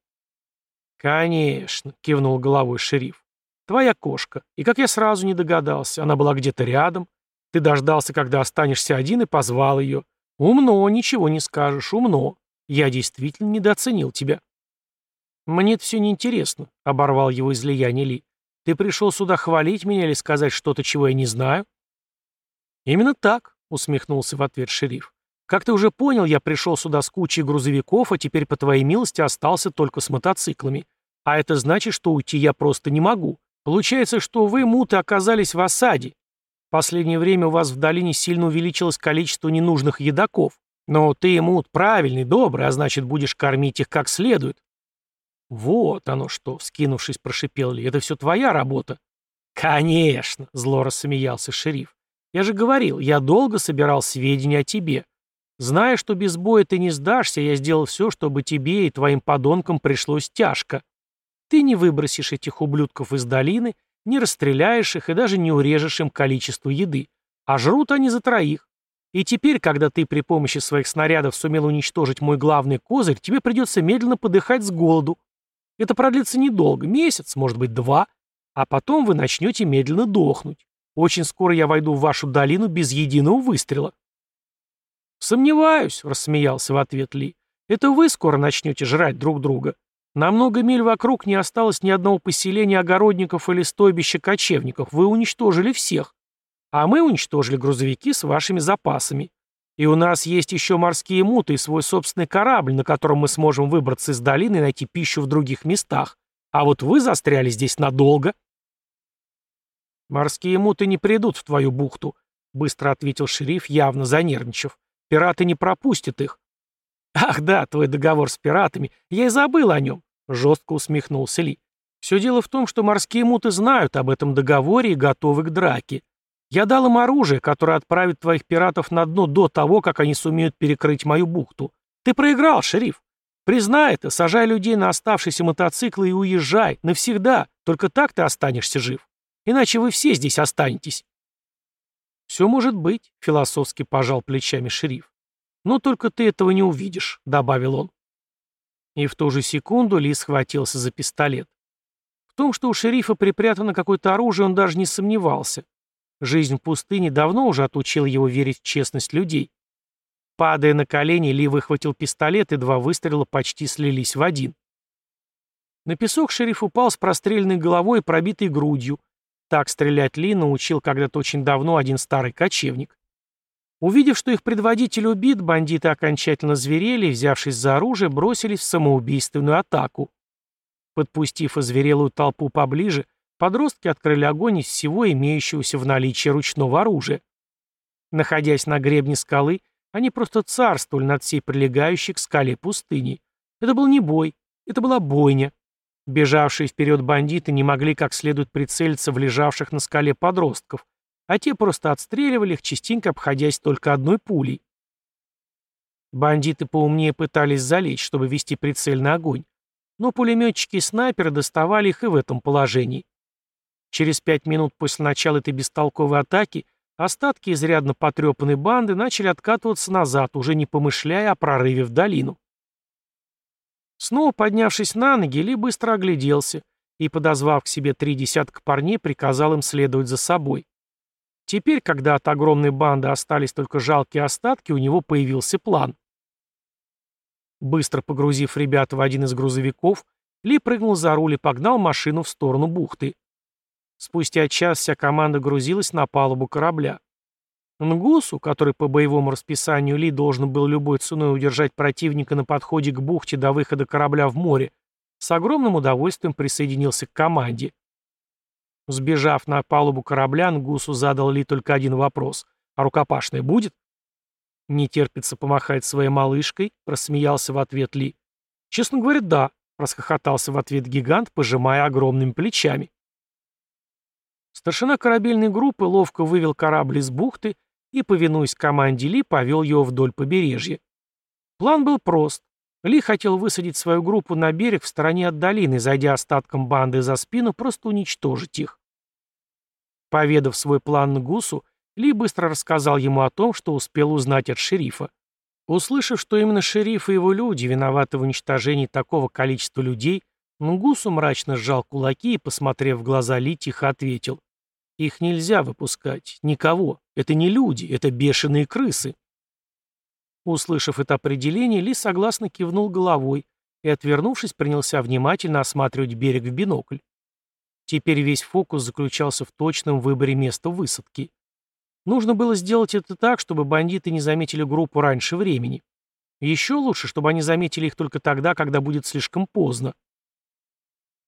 «Конечно», — кивнул головой шериф. «Твоя кошка. И как я сразу не догадался, она была где-то рядом. Ты дождался, когда останешься один, и позвал ее. Умно, ничего не скажешь, умно. Я действительно недооценил тебя». «Мне это все неинтересно», — оборвал его излияние Ли. «Ты пришел сюда хвалить меня или сказать что-то, чего я не знаю?» «Именно так», — усмехнулся в ответ шериф. «Как ты уже понял, я пришел сюда с кучей грузовиков, а теперь, по твоей милости, остался только с мотоциклами. А это значит, что уйти я просто не могу. Получается, что вы, муты, оказались в осаде. Последнее время у вас в долине сильно увеличилось количество ненужных едоков. Но ты, мут, правильный, добрый, а значит, будешь кормить их как следует. «Вот оно что!» — вскинувшись, прошипел Ли. «Это все твоя работа?» «Конечно!» — зло рассмеялся шериф. «Я же говорил, я долго собирал сведения о тебе. Зная, что без боя ты не сдашься, я сделал все, чтобы тебе и твоим подонкам пришлось тяжко. Ты не выбросишь этих ублюдков из долины, не расстреляешь их и даже не урежешь им количество еды. А жрут они за троих. И теперь, когда ты при помощи своих снарядов сумел уничтожить мой главный козырь, тебе придется медленно подыхать с голоду. Это продлится недолго, месяц, может быть, два, а потом вы начнете медленно дохнуть. Очень скоро я войду в вашу долину без единого выстрела». «Сомневаюсь», — рассмеялся в ответ Ли. «Это вы скоро начнете жрать друг друга. На много миль вокруг не осталось ни одного поселения огородников или стойбища кочевников. Вы уничтожили всех. А мы уничтожили грузовики с вашими запасами. И у нас есть еще морские муты и свой собственный корабль, на котором мы сможем выбраться из долины и найти пищу в других местах. А вот вы застряли здесь надолго. Морские муты не придут в твою бухту, быстро ответил шериф, явно занервничав. Пираты не пропустят их. Ах да, твой договор с пиратами. Я и забыл о нем, жестко усмехнулся Ли. Все дело в том, что морские муты знают об этом договоре и готовы к драке. Я дал им оружие, которое отправит твоих пиратов на дно до того, как они сумеют перекрыть мою бухту. Ты проиграл, шериф. Признай это, сажай людей на оставшиеся мотоциклы и уезжай. Навсегда. Только так ты останешься жив. Иначе вы все здесь останетесь. «Все может быть», — философски пожал плечами шериф. «Но только ты этого не увидишь», — добавил он. И в ту же секунду Ли схватился за пистолет. В том, что у шерифа припрятано какое-то оружие, он даже не сомневался. Жизнь в пустыне давно уже отучила его верить в честность людей. Падая на колени, Ли выхватил пистолет, и два выстрела почти слились в один. На песок шериф упал с простреленной головой и пробитой грудью. Так стрелять Ли научил когда-то очень давно один старый кочевник. Увидев, что их предводитель убит, бандиты окончательно зверели и, взявшись за оружие, бросились в самоубийственную атаку. Подпустив озверелую толпу поближе, Подростки открыли огонь из всего имеющегося в наличии ручного оружия. Находясь на гребне скалы, они просто царствовали над всей прилегающей к скале пустыни. Это был не бой, это была бойня. Бежавшие вперед бандиты не могли как следует прицелиться в лежавших на скале подростков, а те просто отстреливали их, частенько обходясь только одной пулей. Бандиты поумнее пытались залечь, чтобы вести прицельный огонь, но пулеметчики и снайперы доставали их и в этом положении. Через пять минут после начала этой бестолковой атаки остатки изрядно потрепанной банды начали откатываться назад, уже не помышляя о прорыве в долину. Снова поднявшись на ноги, Ли быстро огляделся и, подозвав к себе три десятка парней, приказал им следовать за собой. Теперь, когда от огромной банды остались только жалкие остатки, у него появился план. Быстро погрузив ребят в один из грузовиков, Ли прыгнул за руль и погнал машину в сторону бухты. Спустя час вся команда грузилась на палубу корабля. Нгусу, который по боевому расписанию Ли должен был любой ценой удержать противника на подходе к бухте до выхода корабля в море, с огромным удовольствием присоединился к команде. Сбежав на палубу корабля, Нгусу задал Ли только один вопрос. «А рукопашная будет?» «Не терпится помахать своей малышкой», — рассмеялся в ответ Ли. «Честно говоря, да», — расхохотался в ответ гигант, пожимая огромными плечами. Старшина корабельной группы ловко вывел корабль из бухты и, повинуясь команде Ли, повел его вдоль побережья. План был прост. Ли хотел высадить свою группу на берег в стороне от долины, зайдя остатком банды за спину, просто уничтожить их. Поведав свой план Гусу, Ли быстро рассказал ему о том, что успел узнать от шерифа. Услышав, что именно шериф и его люди виноваты в уничтожении такого количества людей, Нгусу мрачно сжал кулаки и, посмотрев в глаза Ли, тихо ответил. «Их нельзя выпускать. Никого. Это не люди, это бешеные крысы». Услышав это определение, Ли согласно кивнул головой и, отвернувшись, принялся внимательно осматривать берег в бинокль. Теперь весь фокус заключался в точном выборе места высадки. Нужно было сделать это так, чтобы бандиты не заметили группу раньше времени. Еще лучше, чтобы они заметили их только тогда, когда будет слишком поздно.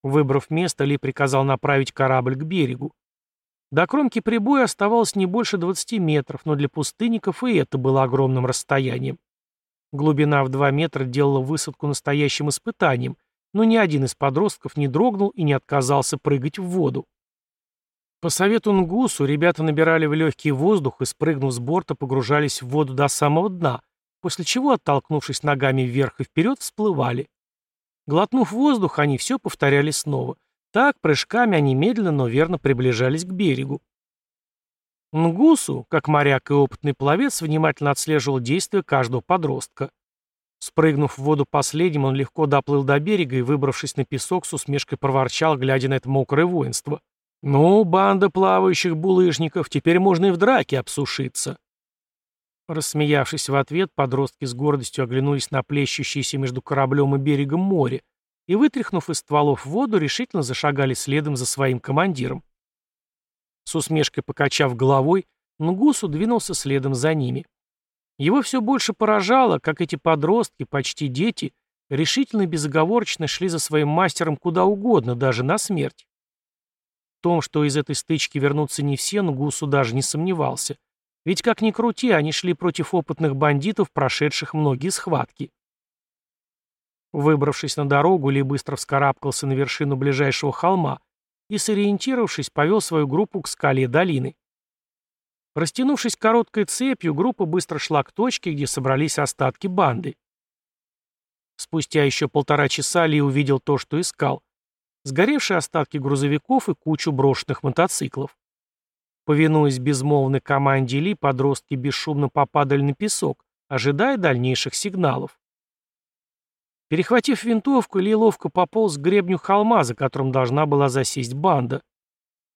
Выбрав место, Ли приказал направить корабль к берегу. До кромки прибоя оставалось не больше 20 метров, но для пустынников и это было огромным расстоянием. Глубина в 2 метра делала высадку настоящим испытанием, но ни один из подростков не дрогнул и не отказался прыгать в воду. По совету Нгусу ребята набирали в легкий воздух и, спрыгнув с борта, погружались в воду до самого дна, после чего, оттолкнувшись ногами вверх и вперед, всплывали. Глотнув воздух, они все повторяли снова — так, прыжками они медленно, но верно приближались к берегу. Нгусу, как моряк и опытный пловец, внимательно отслеживал действия каждого подростка. Спрыгнув в воду последним, он легко доплыл до берега и, выбравшись на песок, с усмешкой проворчал, глядя на это мокрое воинство. «Ну, банда плавающих булыжников, теперь можно и в драке обсушиться». Рассмеявшись в ответ, подростки с гордостью оглянулись на плещущееся между кораблем и берегом море, и, вытряхнув из стволов воду, решительно зашагали следом за своим командиром. С усмешкой покачав головой, Нгусу двинулся следом за ними. Его все больше поражало, как эти подростки, почти дети, решительно и безоговорочно шли за своим мастером куда угодно, даже на смерть. В том, что из этой стычки вернутся не все, Нгусу даже не сомневался. Ведь как ни крути, они шли против опытных бандитов, прошедших многие схватки. Выбравшись на дорогу, Ли быстро вскарабкался на вершину ближайшего холма и, сориентировавшись, повел свою группу к скале долины. Растянувшись короткой цепью, группа быстро шла к точке, где собрались остатки банды. Спустя еще полтора часа Ли увидел то, что искал. Сгоревшие остатки грузовиков и кучу брошенных мотоциклов. Повинуясь безмолвной команде Ли, подростки бесшумно попадали на песок, ожидая дальнейших сигналов. Перехватив винтовку, Ли ловко пополз к гребню холма, за которым должна была засесть банда.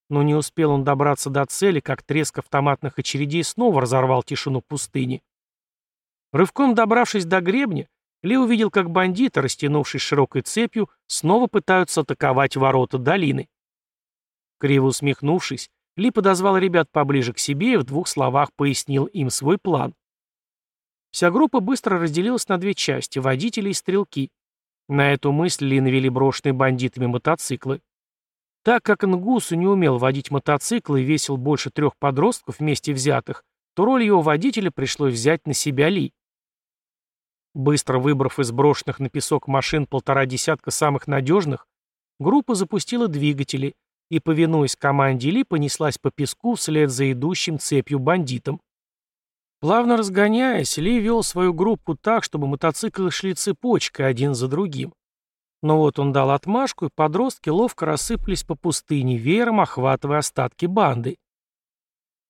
Но не успел он добраться до цели, как треск автоматных очередей снова разорвал тишину пустыни. Рывком добравшись до гребня, Ли увидел, как бандиты, растянувшись широкой цепью, снова пытаются атаковать ворота долины. Криво усмехнувшись, Ли подозвал ребят поближе к себе и в двух словах пояснил им свой план. Вся группа быстро разделилась на две части – водители и стрелки. На эту мысль Ли навели брошенные бандитами мотоциклы. Так как Нгусу не умел водить мотоциклы и весил больше трех подростков вместе взятых, то роль его водителя пришлось взять на себя Ли. Быстро выбрав из брошенных на песок машин полтора десятка самых надежных, группа запустила двигатели и, повинуясь команде Ли, понеслась по песку вслед за идущим цепью бандитом. Плавно разгоняясь, Ли вел свою группу так, чтобы мотоциклы шли цепочкой один за другим. Но вот он дал отмашку, и подростки ловко рассыпались по пустыне, веером охватывая остатки банды.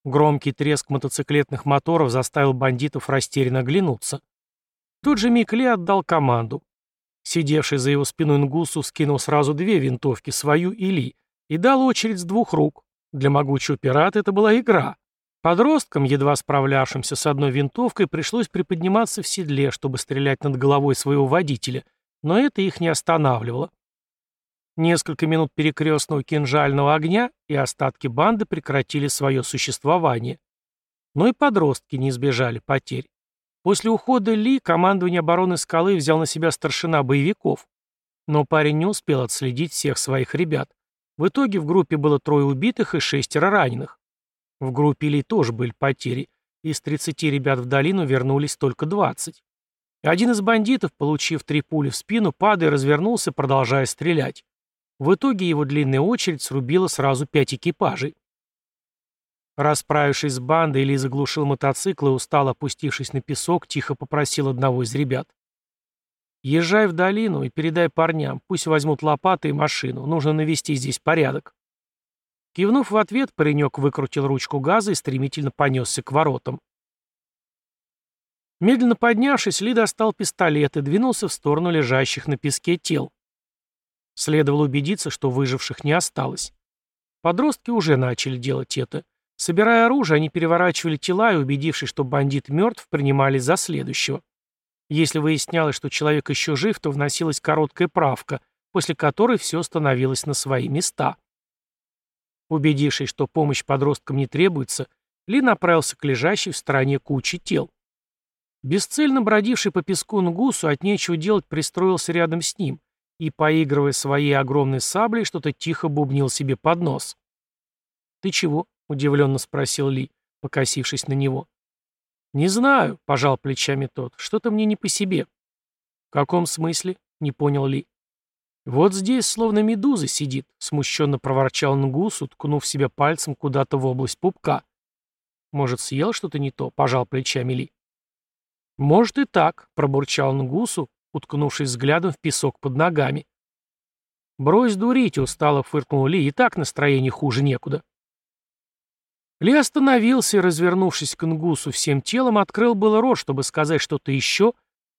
Громкий треск мотоциклетных моторов заставил бандитов растерянно оглянуться. Тут же миг Ли отдал команду. Сидевший за его спиной Нгусу скинул сразу две винтовки, свою и Ли, и дал очередь с двух рук. Для могучего пирата это была игра. Подросткам, едва справлявшимся с одной винтовкой, пришлось приподниматься в седле, чтобы стрелять над головой своего водителя, но это их не останавливало. Несколько минут перекрестного кинжального огня, и остатки банды прекратили свое существование. Но и подростки не избежали потерь. После ухода Ли командование обороны скалы взял на себя старшина боевиков. Но парень не успел отследить всех своих ребят. В итоге в группе было трое убитых и шестеро раненых. В группе Ли тоже были потери. Из 30 ребят в долину вернулись только 20. Один из бандитов, получив три пули в спину, падая, развернулся, продолжая стрелять. В итоге его длинная очередь срубила сразу пять экипажей. Расправившись с бандой, Ли заглушил мотоцикл и, устало опустившись на песок, тихо попросил одного из ребят. «Езжай в долину и передай парням, пусть возьмут лопаты и машину, нужно навести здесь порядок». Кивнув в ответ, паренек выкрутил ручку газа и стремительно понесся к воротам. Медленно поднявшись, Ли достал пистолет и двинулся в сторону лежащих на песке тел. Следовало убедиться, что выживших не осталось. Подростки уже начали делать это. Собирая оружие, они переворачивали тела и, убедившись, что бандит мертв, принимались за следующего. Если выяснялось, что человек еще жив, то вносилась короткая правка, после которой все становилось на свои места. Убедившись, что помощь подросткам не требуется, Ли направился к лежащей в стороне куче тел. Бесцельно бродивший по песку Нгусу от нечего делать пристроился рядом с ним и, поигрывая своей огромной саблей, что-то тихо бубнил себе под нос. «Ты чего?» — удивленно спросил Ли, покосившись на него. «Не знаю», — пожал плечами тот, — «что-то мне не по себе». «В каком смысле?» — не понял Ли. «Вот здесь словно медуза сидит», — смущенно проворчал Нгус, уткнув себя пальцем куда-то в область пупка. «Может, съел что-то не то?» — пожал плечами Ли. «Может и так», — пробурчал Нгусу, уткнувшись взглядом в песок под ногами. «Брось дурить», — устало фыркнул Ли, — «и так настроение хуже некуда». Ли остановился и, развернувшись к Нгусу всем телом, открыл было рот, чтобы сказать что-то еще,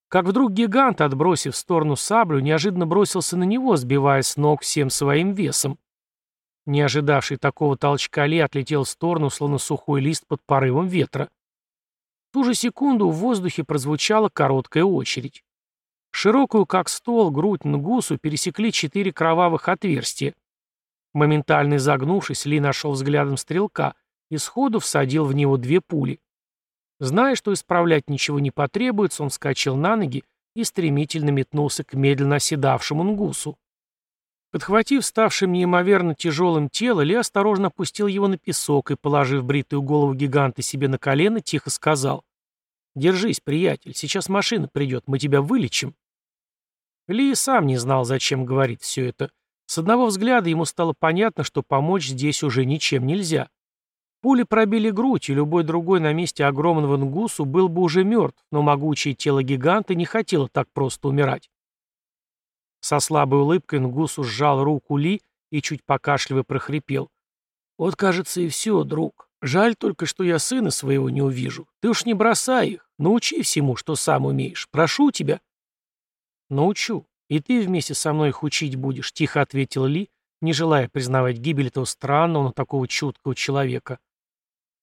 как вдруг гигант, отбросив в сторону саблю, неожиданно бросился на него, сбивая с ног всем своим весом. Не ожидавший такого толчка Ли отлетел в сторону, словно сухой лист под порывом ветра. Ту же секунду в воздухе прозвучала короткая очередь. Широкую, как стол, грудь Нгусу пересекли четыре кровавых отверстия. Моментально изогнувшись, Ли нашел взглядом стрелка — и сходу всадил в него две пули. Зная, что исправлять ничего не потребуется, он вскочил на ноги и стремительно метнулся к медленно оседавшему нгусу. Подхватив ставшим неимоверно тяжелым тело, Ли осторожно опустил его на песок и, положив бритую голову гиганта себе на колено, тихо сказал «Держись, приятель, сейчас машина придет, мы тебя вылечим». Ли сам не знал, зачем говорит все это. С одного взгляда ему стало понятно, что помочь здесь уже ничем нельзя. Пули пробили грудь, и любой другой на месте огромного нгусу был бы уже мертв, но могучее тело гиганта не хотело так просто умирать. Со слабой улыбкой нгусу сжал руку Ли и, чуть покашливая, прохрипел. «Вот, кажется, и все, друг. Жаль только, что я сына своего не увижу. Ты уж не бросай их. Научи всему, что сам умеешь. Прошу тебя». «Научу. И ты вместе со мной их учить будешь», — тихо ответил Ли, не желая признавать гибель этого странного, но такого чуткого человека.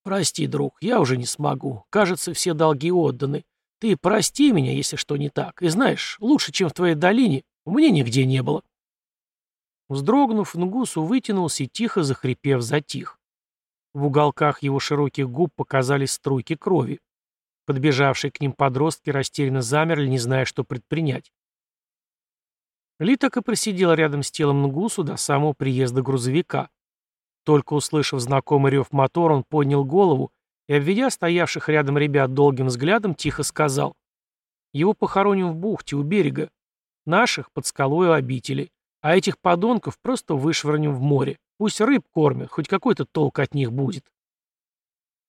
«Прости, друг, я уже не смогу. Кажется, все долги отданы. Ты прости меня, если что не так. И знаешь, лучше, чем в твоей долине, у меня нигде не было». Вздрогнув, Нгусу вытянулся и, тихо захрипев, затих. В уголках его широких губ показались струйки крови. Подбежавшие к ним подростки растерянно замерли, не зная, что предпринять. Ли так и просидел рядом с телом Нгусу до самого приезда грузовика. Только услышав знакомый рев мотора, он поднял голову и, обведя стоявших рядом ребят долгим взглядом, тихо сказал. «Его похороним в бухте, у берега. Наших под скалой обители. А этих подонков просто вышвырнем в море. Пусть рыб кормят, хоть какой-то толк от них будет».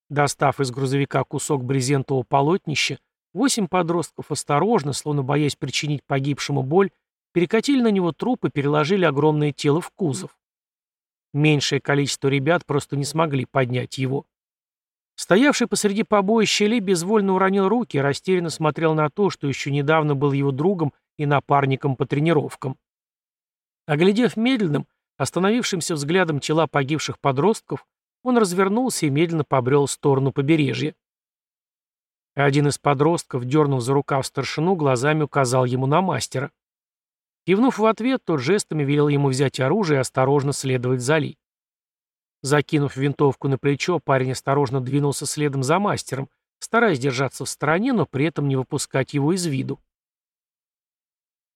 Достав из грузовика кусок брезентового полотнища, восемь подростков осторожно, словно боясь причинить погибшему боль, перекатили на него труп и переложили огромное тело в кузов. Меньшее количество ребят просто не смогли поднять его. Стоявший посреди побоища Ли безвольно уронил руки и растерянно смотрел на то, что еще недавно был его другом и напарником по тренировкам. Оглядев медленным, остановившимся взглядом тела погибших подростков, он развернулся и медленно побрел в сторону побережья. Один из подростков, дернув за рукав старшину, глазами указал ему на мастера. Кивнув в ответ, тот жестами велел ему взять оружие и осторожно следовать за Ли. Закинув винтовку на плечо, парень осторожно двинулся следом за мастером, стараясь держаться в стороне, но при этом не выпускать его из виду.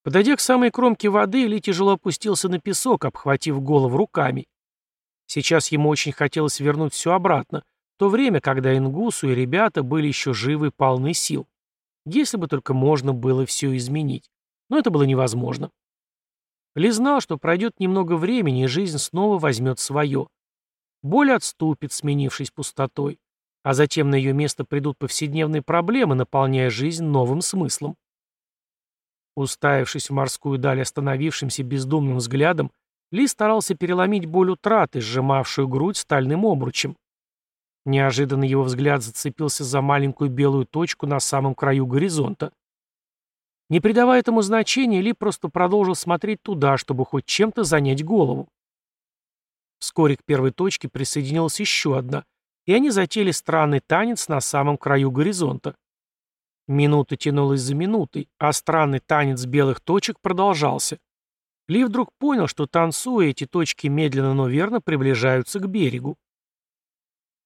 Подойдя к самой кромке воды, Ли тяжело опустился на песок, обхватив голову руками. Сейчас ему очень хотелось вернуть все обратно, в то время, когда Ингусу и ребята были еще живы и полны сил. Если бы только можно было все изменить. Но это было невозможно. Ли знал, что пройдет немного времени, и жизнь снова возьмет свое. Боль отступит, сменившись пустотой, а затем на ее место придут повседневные проблемы, наполняя жизнь новым смыслом. Уставившись в морскую даль остановившимся бездумным взглядом, ли старался переломить боль утраты, сжимавшую грудь стальным обручем. Неожиданно его взгляд зацепился за маленькую белую точку на самом краю горизонта. Не придавая этому значения, Ли просто продолжил смотреть туда, чтобы хоть чем-то занять голову. Вскоре к первой точке присоединилась еще одна, и они затеяли странный танец на самом краю горизонта. Минута тянулась за минутой, а странный танец белых точек продолжался. Ли вдруг понял, что танцуя, эти точки медленно, но верно приближаются к берегу.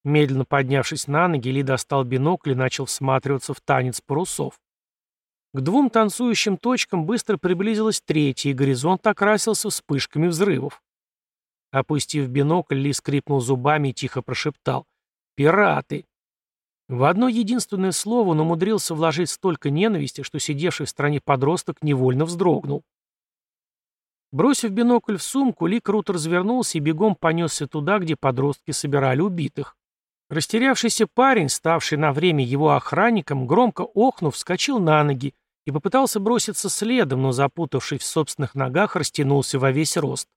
Медленно поднявшись на ноги, Ли достал бинокль и начал всматриваться в танец парусов. К двум танцующим точкам быстро приблизилась третья, и горизонт окрасился вспышками взрывов. Опустив бинокль, Ли скрипнул зубами и тихо прошептал «Пираты!». В одно единственное слово он умудрился вложить столько ненависти, что сидевший в стороне подросток невольно вздрогнул. Бросив бинокль в сумку, Ли круто развернулся и бегом понесся туда, где подростки собирали убитых. Растерявшийся парень, ставший на время его охранником, громко охнув, вскочил на ноги и попытался броситься следом, но, запутавшись в собственных ногах, растянулся во весь рост.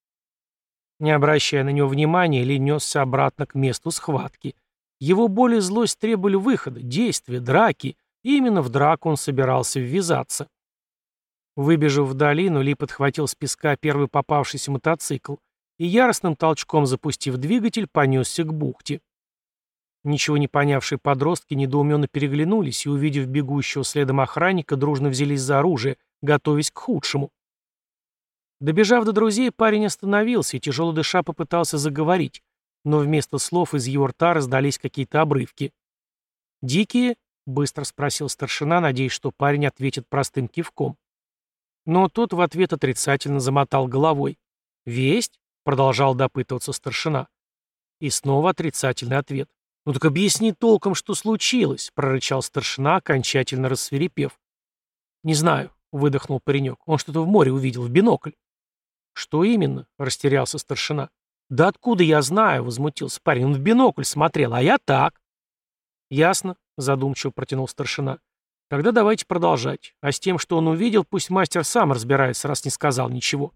Не обращая на него внимания, Ли несся обратно к месту схватки. Его боль и злость требовали выхода, действия, драки, и именно в драку он собирался ввязаться. Выбежав в долину, Ли подхватил с песка первый попавшийся мотоцикл и яростным толчком запустив двигатель, понесся к бухте. Ничего не понявшие подростки недоуменно переглянулись и, увидев бегущего следом охранника, дружно взялись за оружие, готовясь к худшему. Добежав до друзей, парень остановился и, тяжело дыша, попытался заговорить, но вместо слов из его рта раздались какие-то обрывки. «Дикие?» — быстро спросил старшина, надеясь, что парень ответит простым кивком. Но тот в ответ отрицательно замотал головой. «Весть?» — продолжал допытываться старшина. И снова отрицательный ответ. «Ну так объясни толком, что случилось», — прорычал старшина, окончательно рассверепев. «Не знаю», — выдохнул паренек. «Он что-то в море увидел, в бинокль». «Что именно?» — растерялся старшина. «Да откуда я знаю?» — возмутился парень. «Он в бинокль смотрел, а я так». «Ясно», — задумчиво протянул старшина. «Тогда давайте продолжать. А с тем, что он увидел, пусть мастер сам разбирается, раз не сказал ничего».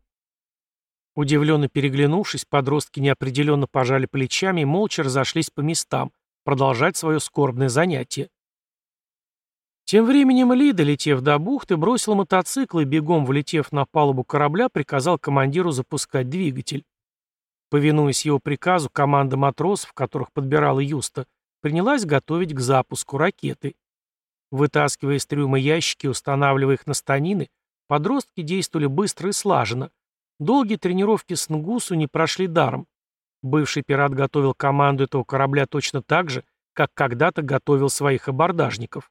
Удивленно переглянувшись, подростки неопределенно пожали плечами и молча разошлись по местам, продолжать свое скорбное занятие. Тем временем Ли, долетев до бухты, бросил мотоцикл и, бегом влетев на палубу корабля, приказал командиру запускать двигатель. Повинуясь его приказу, команда матросов, которых подбирала Юста, принялась готовить к запуску ракеты. Вытаскивая из трюма ящики и устанавливая их на станины, подростки действовали быстро и слаженно. Долгие тренировки с Нгусу не прошли даром. Бывший пират готовил команду этого корабля точно так же, как когда-то готовил своих абордажников.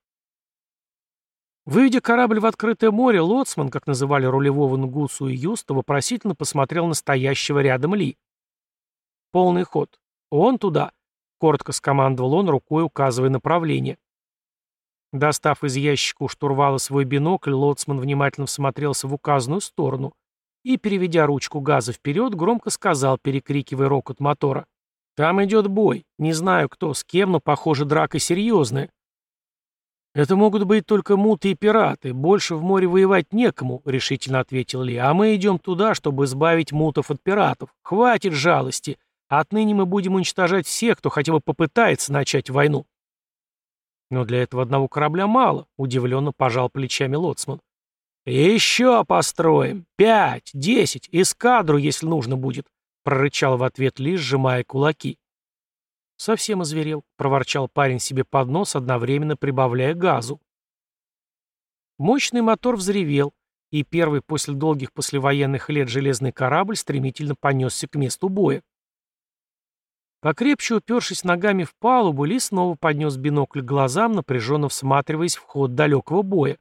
Выведя корабль в открытое море, лоцман, как называли рулевого Нгусу и Юста, вопросительно посмотрел на стоящего рядом Ли. «Полный ход. Он туда», — коротко скомандовал он, рукой указывая направление. Достав из ящика у штурвала свой бинокль, лоцман внимательно всмотрелся в указанную сторону и, переведя ручку газа вперед, громко сказал, перекрикивая рокот мотора. «Там идет бой. Не знаю, кто с кем, но, похоже, драка серьезная». «Это могут быть только муты и пираты. Больше в море воевать некому», — решительно ответил Ли. «А мы идем туда, чтобы избавить мутов от пиратов. Хватит жалости. Отныне мы будем уничтожать всех, кто хотя бы попытается начать войну». «Но для этого одного корабля мало», — удивленно пожал плечами лоцман. «Еще построим! Пять, десять, эскадру, если нужно будет!» — прорычал в ответ Ли, сжимая кулаки. Совсем озверел, проворчал парень себе под нос, одновременно прибавляя газу. Мощный мотор взревел, и первый после долгих послевоенных лет железный корабль стремительно понесся к месту боя. Покрепче упершись ногами в палубу, Ли снова поднес бинокль к глазам, напряженно всматриваясь в ход далекого боя.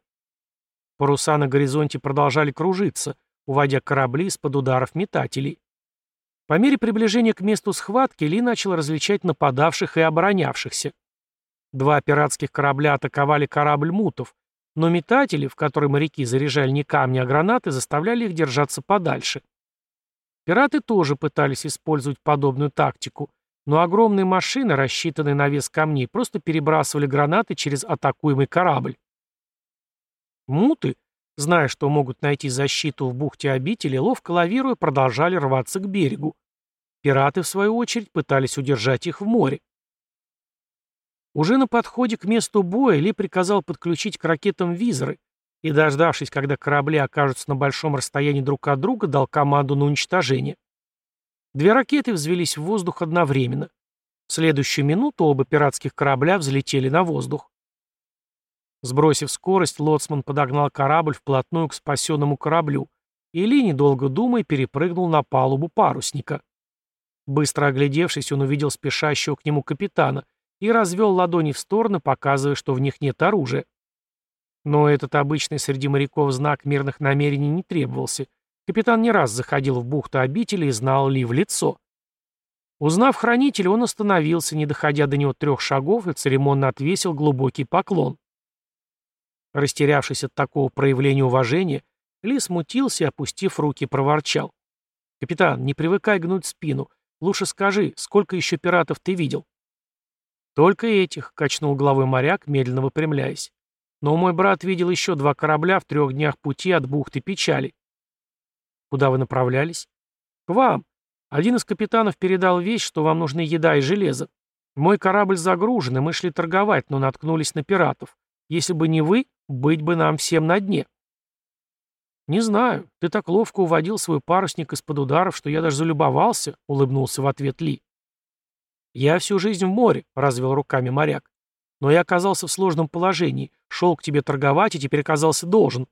Паруса на горизонте продолжали кружиться, уводя корабли из-под ударов метателей. По мере приближения к месту схватки Ли начал различать нападавших и оборонявшихся. Два пиратских корабля атаковали корабль мутов, но метатели, в которые моряки заряжали не камни, а гранаты, заставляли их держаться подальше. Пираты тоже пытались использовать подобную тактику, но огромные машины, рассчитанные на вес камней, просто перебрасывали гранаты через атакуемый корабль. Муты, зная, что могут найти защиту в бухте обители, ловко лавируя, продолжали рваться к берегу. Пираты, в свою очередь, пытались удержать их в море. Уже на подходе к месту боя Ли приказал подключить к ракетам визоры и, дождавшись, когда корабли окажутся на большом расстоянии друг от друга, дал команду на уничтожение. Две ракеты взвелись в воздух одновременно. В следующую минуту оба пиратских корабля взлетели на воздух. Сбросив скорость, лоцман подогнал корабль вплотную к спасенному кораблю, и Ли, недолго думая, перепрыгнул на палубу парусника. Быстро оглядевшись, он увидел спешащего к нему капитана и развел ладони в стороны, показывая, что в них нет оружия. Но этот обычный среди моряков знак мирных намерений не требовался. Капитан не раз заходил в бухту обители и знал Ли в лицо. Узнав хранителя, он остановился, не доходя до него трех шагов, и церемонно отвесил глубокий поклон. Растерявшись от такого проявления уважения, Ли смутился и, опустив руки, проворчал. «Капитан, не привыкай гнуть спину. Лучше скажи, сколько еще пиратов ты видел?» «Только этих», — качнул головой моряк, медленно выпрямляясь. «Но мой брат видел еще два корабля в трех днях пути от бухты Печали». «Куда вы направлялись?» «К вам. Один из капитанов передал вещь, что вам нужны еда и железо. Мой корабль загружен, и мы шли торговать, но наткнулись на пиратов. Если бы не вы, быть бы нам всем на дне. «Не знаю. Ты так ловко уводил свой парусник из-под ударов, что я даже залюбовался», — улыбнулся в ответ Ли. «Я всю жизнь в море», — развел руками моряк. «Но я оказался в сложном положении. Шел к тебе торговать и теперь оказался должен».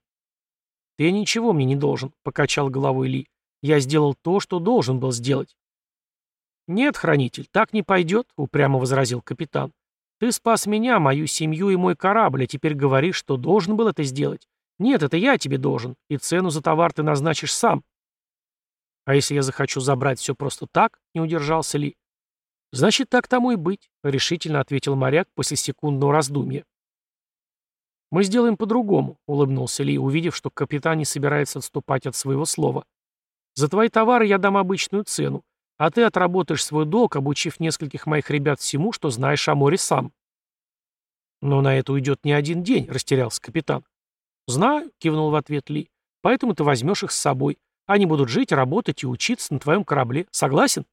«Ты ничего мне не должен», — покачал головой Ли. «Я сделал то, что должен был сделать». «Нет, хранитель, так не пойдет», — упрямо возразил капитан. Ты спас меня, мою семью и мой корабль, а теперь говоришь, что должен был это сделать. Нет, это я тебе должен, и цену за товар ты назначишь сам. А если я захочу забрать все просто так, не удержался Ли? Значит, так тому и быть, решительно ответил моряк после секундного раздумья. «Мы сделаем по-другому», — улыбнулся Ли, увидев, что капитан не собирается отступать от своего слова. «За твои товары я дам обычную цену, а ты отработаешь свой долг, обучив нескольких моих ребят всему, что знаешь о море сам. Но на это уйдет не один день, растерялся капитан. Знаю, кивнул в ответ Ли. Поэтому ты возьмешь их с собой. Они будут жить, работать и учиться на твоем корабле. Согласен?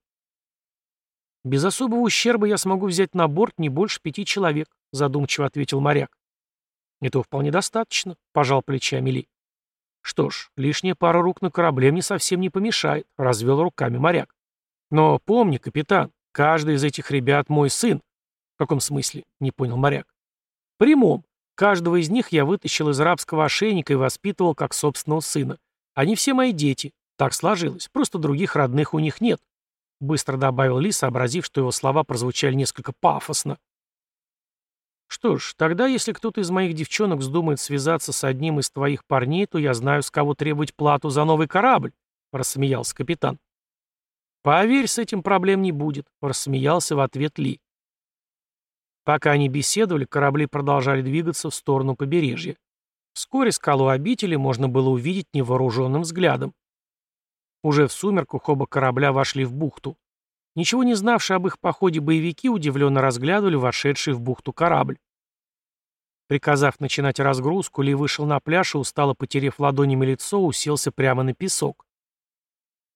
Без особого ущерба я смогу взять на борт не больше пяти человек, задумчиво ответил моряк. Этого вполне достаточно, пожал плечами Ли. Что ж, лишняя пара рук на корабле мне совсем не помешает, развел руками моряк. Но помни, капитан, каждый из этих ребят мой сын. В каком смысле? Не понял моряк. Прямом. Каждого из них я вытащил из рабского ошейника и воспитывал как собственного сына. Они все мои дети. Так сложилось. Просто других родных у них нет. Быстро добавил Ли, сообразив, что его слова прозвучали несколько пафосно. «Что ж, тогда, если кто-то из моих девчонок вздумает связаться с одним из твоих парней, то я знаю, с кого требовать плату за новый корабль», — рассмеялся капитан. «Поверь, с этим проблем не будет», — рассмеялся в ответ Ли. Пока они беседовали, корабли продолжали двигаться в сторону побережья. Вскоре скалу обители можно было увидеть невооруженным взглядом. Уже в сумерках оба корабля вошли в бухту. Ничего не знавшие об их походе боевики удивленно разглядывали вошедший в бухту корабль. Приказав начинать разгрузку, Ли вышел на пляж и, устало потерев ладонями лицо, уселся прямо на песок.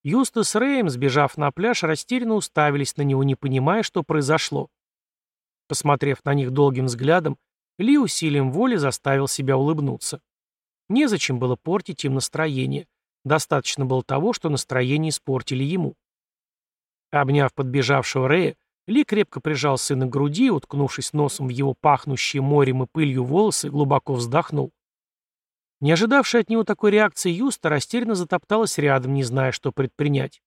Юстас с Рэем, сбежав на пляж, растерянно уставились на него, не понимая, что произошло. Посмотрев на них долгим взглядом, Ли усилием воли заставил себя улыбнуться. Незачем было портить им настроение. Достаточно было того, что настроение испортили ему. Обняв подбежавшего Рэя, Ли крепко прижал сына к груди, уткнувшись носом в его пахнущие морем и пылью волосы, глубоко вздохнул. Не ожидавшая от него такой реакции Юста растерянно затопталась рядом, не зная, что предпринять.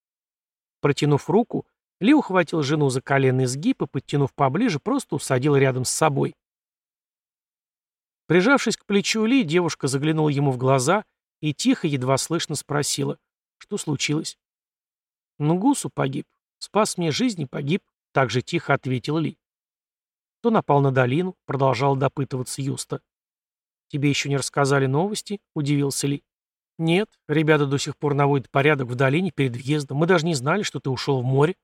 Протянув руку, ли ухватил жену за коленный сгиб и, подтянув поближе, просто усадил рядом с собой. Прижавшись к плечу Ли, девушка заглянула ему в глаза и тихо, едва слышно спросила, что случилось. «Ну, Гусу погиб. Спас мне жизнь и погиб», — так же тихо ответил Ли. Кто напал на долину, продолжал допытываться Юста. «Тебе еще не рассказали новости?» — удивился Ли. «Нет, ребята до сих пор наводят порядок в долине перед въездом. Мы даже не знали, что ты ушел в море».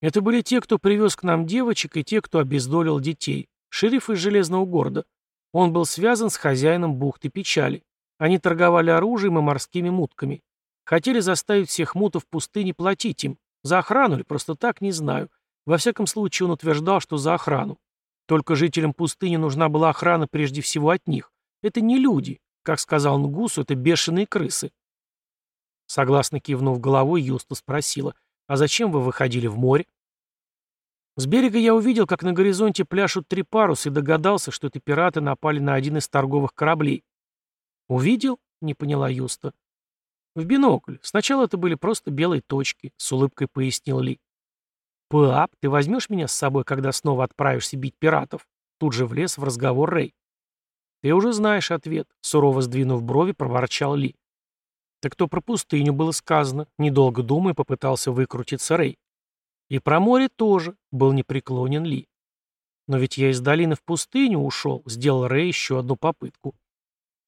Это были те, кто привез к нам девочек, и те, кто обездолил детей. Шериф из Железного города. Он был связан с хозяином бухты Печали. Они торговали оружием и морскими мутками. Хотели заставить всех мутов пустыни платить им. За охрану или просто так, не знаю. Во всяком случае, он утверждал, что за охрану. Только жителям пустыни нужна была охрана прежде всего от них. Это не люди. Как сказал Нгусу, это бешеные крысы. Согласно кивнув головой, Юста спросила, «А зачем вы выходили в море?» С берега я увидел, как на горизонте пляшут три паруса и догадался, что это пираты напали на один из торговых кораблей. «Увидел?» — не поняла Юста. «В бинокль. Сначала это были просто белые точки», — с улыбкой пояснил Ли. «Пап, ты возьмешь меня с собой, когда снова отправишься бить пиратов?» Тут же влез в разговор Рэй. «Ты уже знаешь ответ», — сурово сдвинув брови, проворчал Ли. «Так то про пустыню было сказано», — недолго думая попытался выкрутиться Рэй. И про море тоже был непреклонен Ли. Но ведь я из долины в пустыню ушел, сделал Рэй еще одну попытку.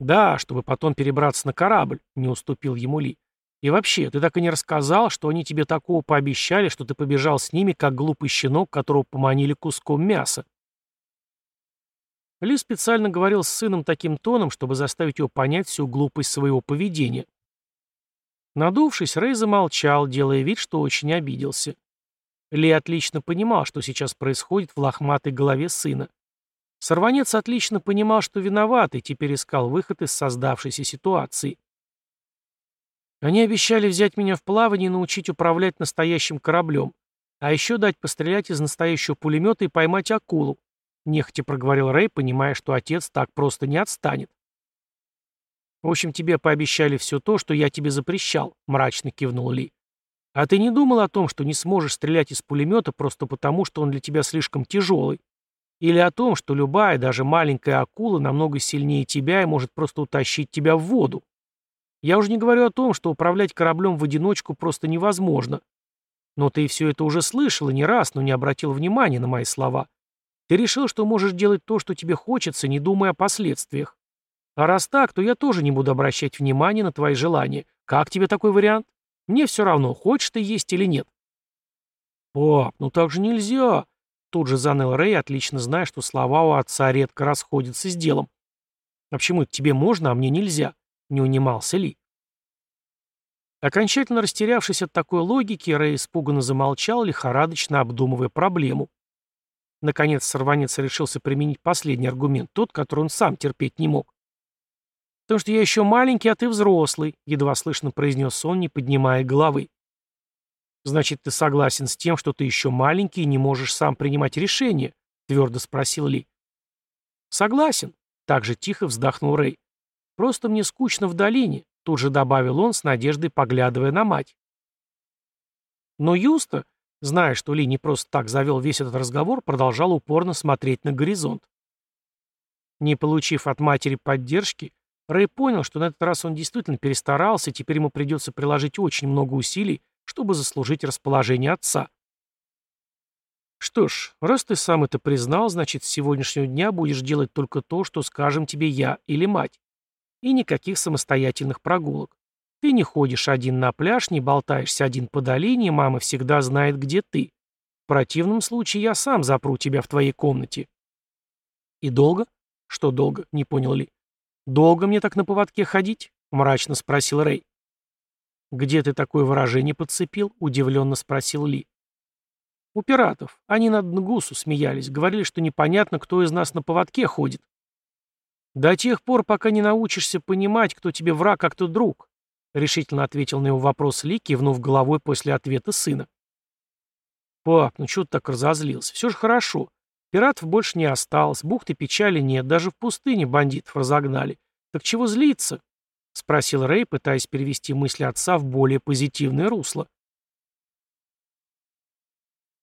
Да, чтобы потом перебраться на корабль, не уступил ему Ли. И вообще, ты так и не рассказал, что они тебе такого пообещали, что ты побежал с ними, как глупый щенок, которого поманили куском мяса. Ли специально говорил с сыном таким тоном, чтобы заставить его понять всю глупость своего поведения. Надувшись, Рэй замолчал, делая вид, что очень обиделся. Ли отлично понимал, что сейчас происходит в лохматой голове сына. Сорванец отлично понимал, что виноват, и теперь искал выход из создавшейся ситуации. Они обещали взять меня в плавание и научить управлять настоящим кораблем, а еще дать пострелять из настоящего пулемета и поймать акулу, нехотя проговорил Рэй, понимая, что отец так просто не отстанет. «В общем, тебе пообещали все то, что я тебе запрещал», — мрачно кивнул Ли. А ты не думал о том, что не сможешь стрелять из пулемета просто потому, что он для тебя слишком тяжелый? Или о том, что любая, даже маленькая акула намного сильнее тебя и может просто утащить тебя в воду? Я уже не говорю о том, что управлять кораблем в одиночку просто невозможно. Но ты все это уже слышал и не раз, но не обратил внимания на мои слова. Ты решил, что можешь делать то, что тебе хочется, не думая о последствиях. А раз так, то я тоже не буду обращать внимания на твои желания. Как тебе такой вариант? Мне все равно, хочешь ты есть или нет. «Пап, ну так же нельзя!» Тут же заныл Рэй, отлично зная, что слова у отца редко расходятся с делом. «А почему это тебе можно, а мне нельзя?» — не унимался Ли. Окончательно растерявшись от такой логики, Рэй испуганно замолчал, лихорадочно обдумывая проблему. Наконец сорванец решился применить последний аргумент, тот, который он сам терпеть не мог. «Потому что я еще маленький, а ты взрослый», — едва слышно произнес он, не поднимая головы. «Значит, ты согласен с тем, что ты еще маленький и не можешь сам принимать решения?» — твердо спросил Ли. «Согласен», — также тихо вздохнул Рэй. «Просто мне скучно в долине», — тут же добавил он, с надеждой поглядывая на мать. Но Юста, зная, что Ли не просто так завел весь этот разговор, продолжал упорно смотреть на горизонт. Не получив от матери поддержки, Рэй понял, что на этот раз он действительно перестарался, и теперь ему придется приложить очень много усилий, чтобы заслужить расположение отца. «Что ж, раз ты сам это признал, значит, с сегодняшнего дня будешь делать только то, что скажем тебе я или мать. И никаких самостоятельных прогулок. Ты не ходишь один на пляж, не болтаешься один по долине, и мама всегда знает, где ты. В противном случае я сам запру тебя в твоей комнате». «И долго?» «Что долго?» — не понял Ли. «Долго мне так на поводке ходить?» — мрачно спросил Рэй. «Где ты такое выражение подцепил?» — удивленно спросил Ли. «У пиратов. Они над Нгусу смеялись, говорили, что непонятно, кто из нас на поводке ходит». «До тех пор, пока не научишься понимать, кто тебе враг, а кто друг», — решительно ответил на его вопрос Ли, кивнув головой после ответа сына. «Пап, ну чего ты так разозлился? Все же хорошо. Пиратов больше не осталось, бухты печали нет, даже в пустыне бандитов разогнали. Так чего злиться?» — спросил Рэй, пытаясь перевести мысли отца в более позитивное русло.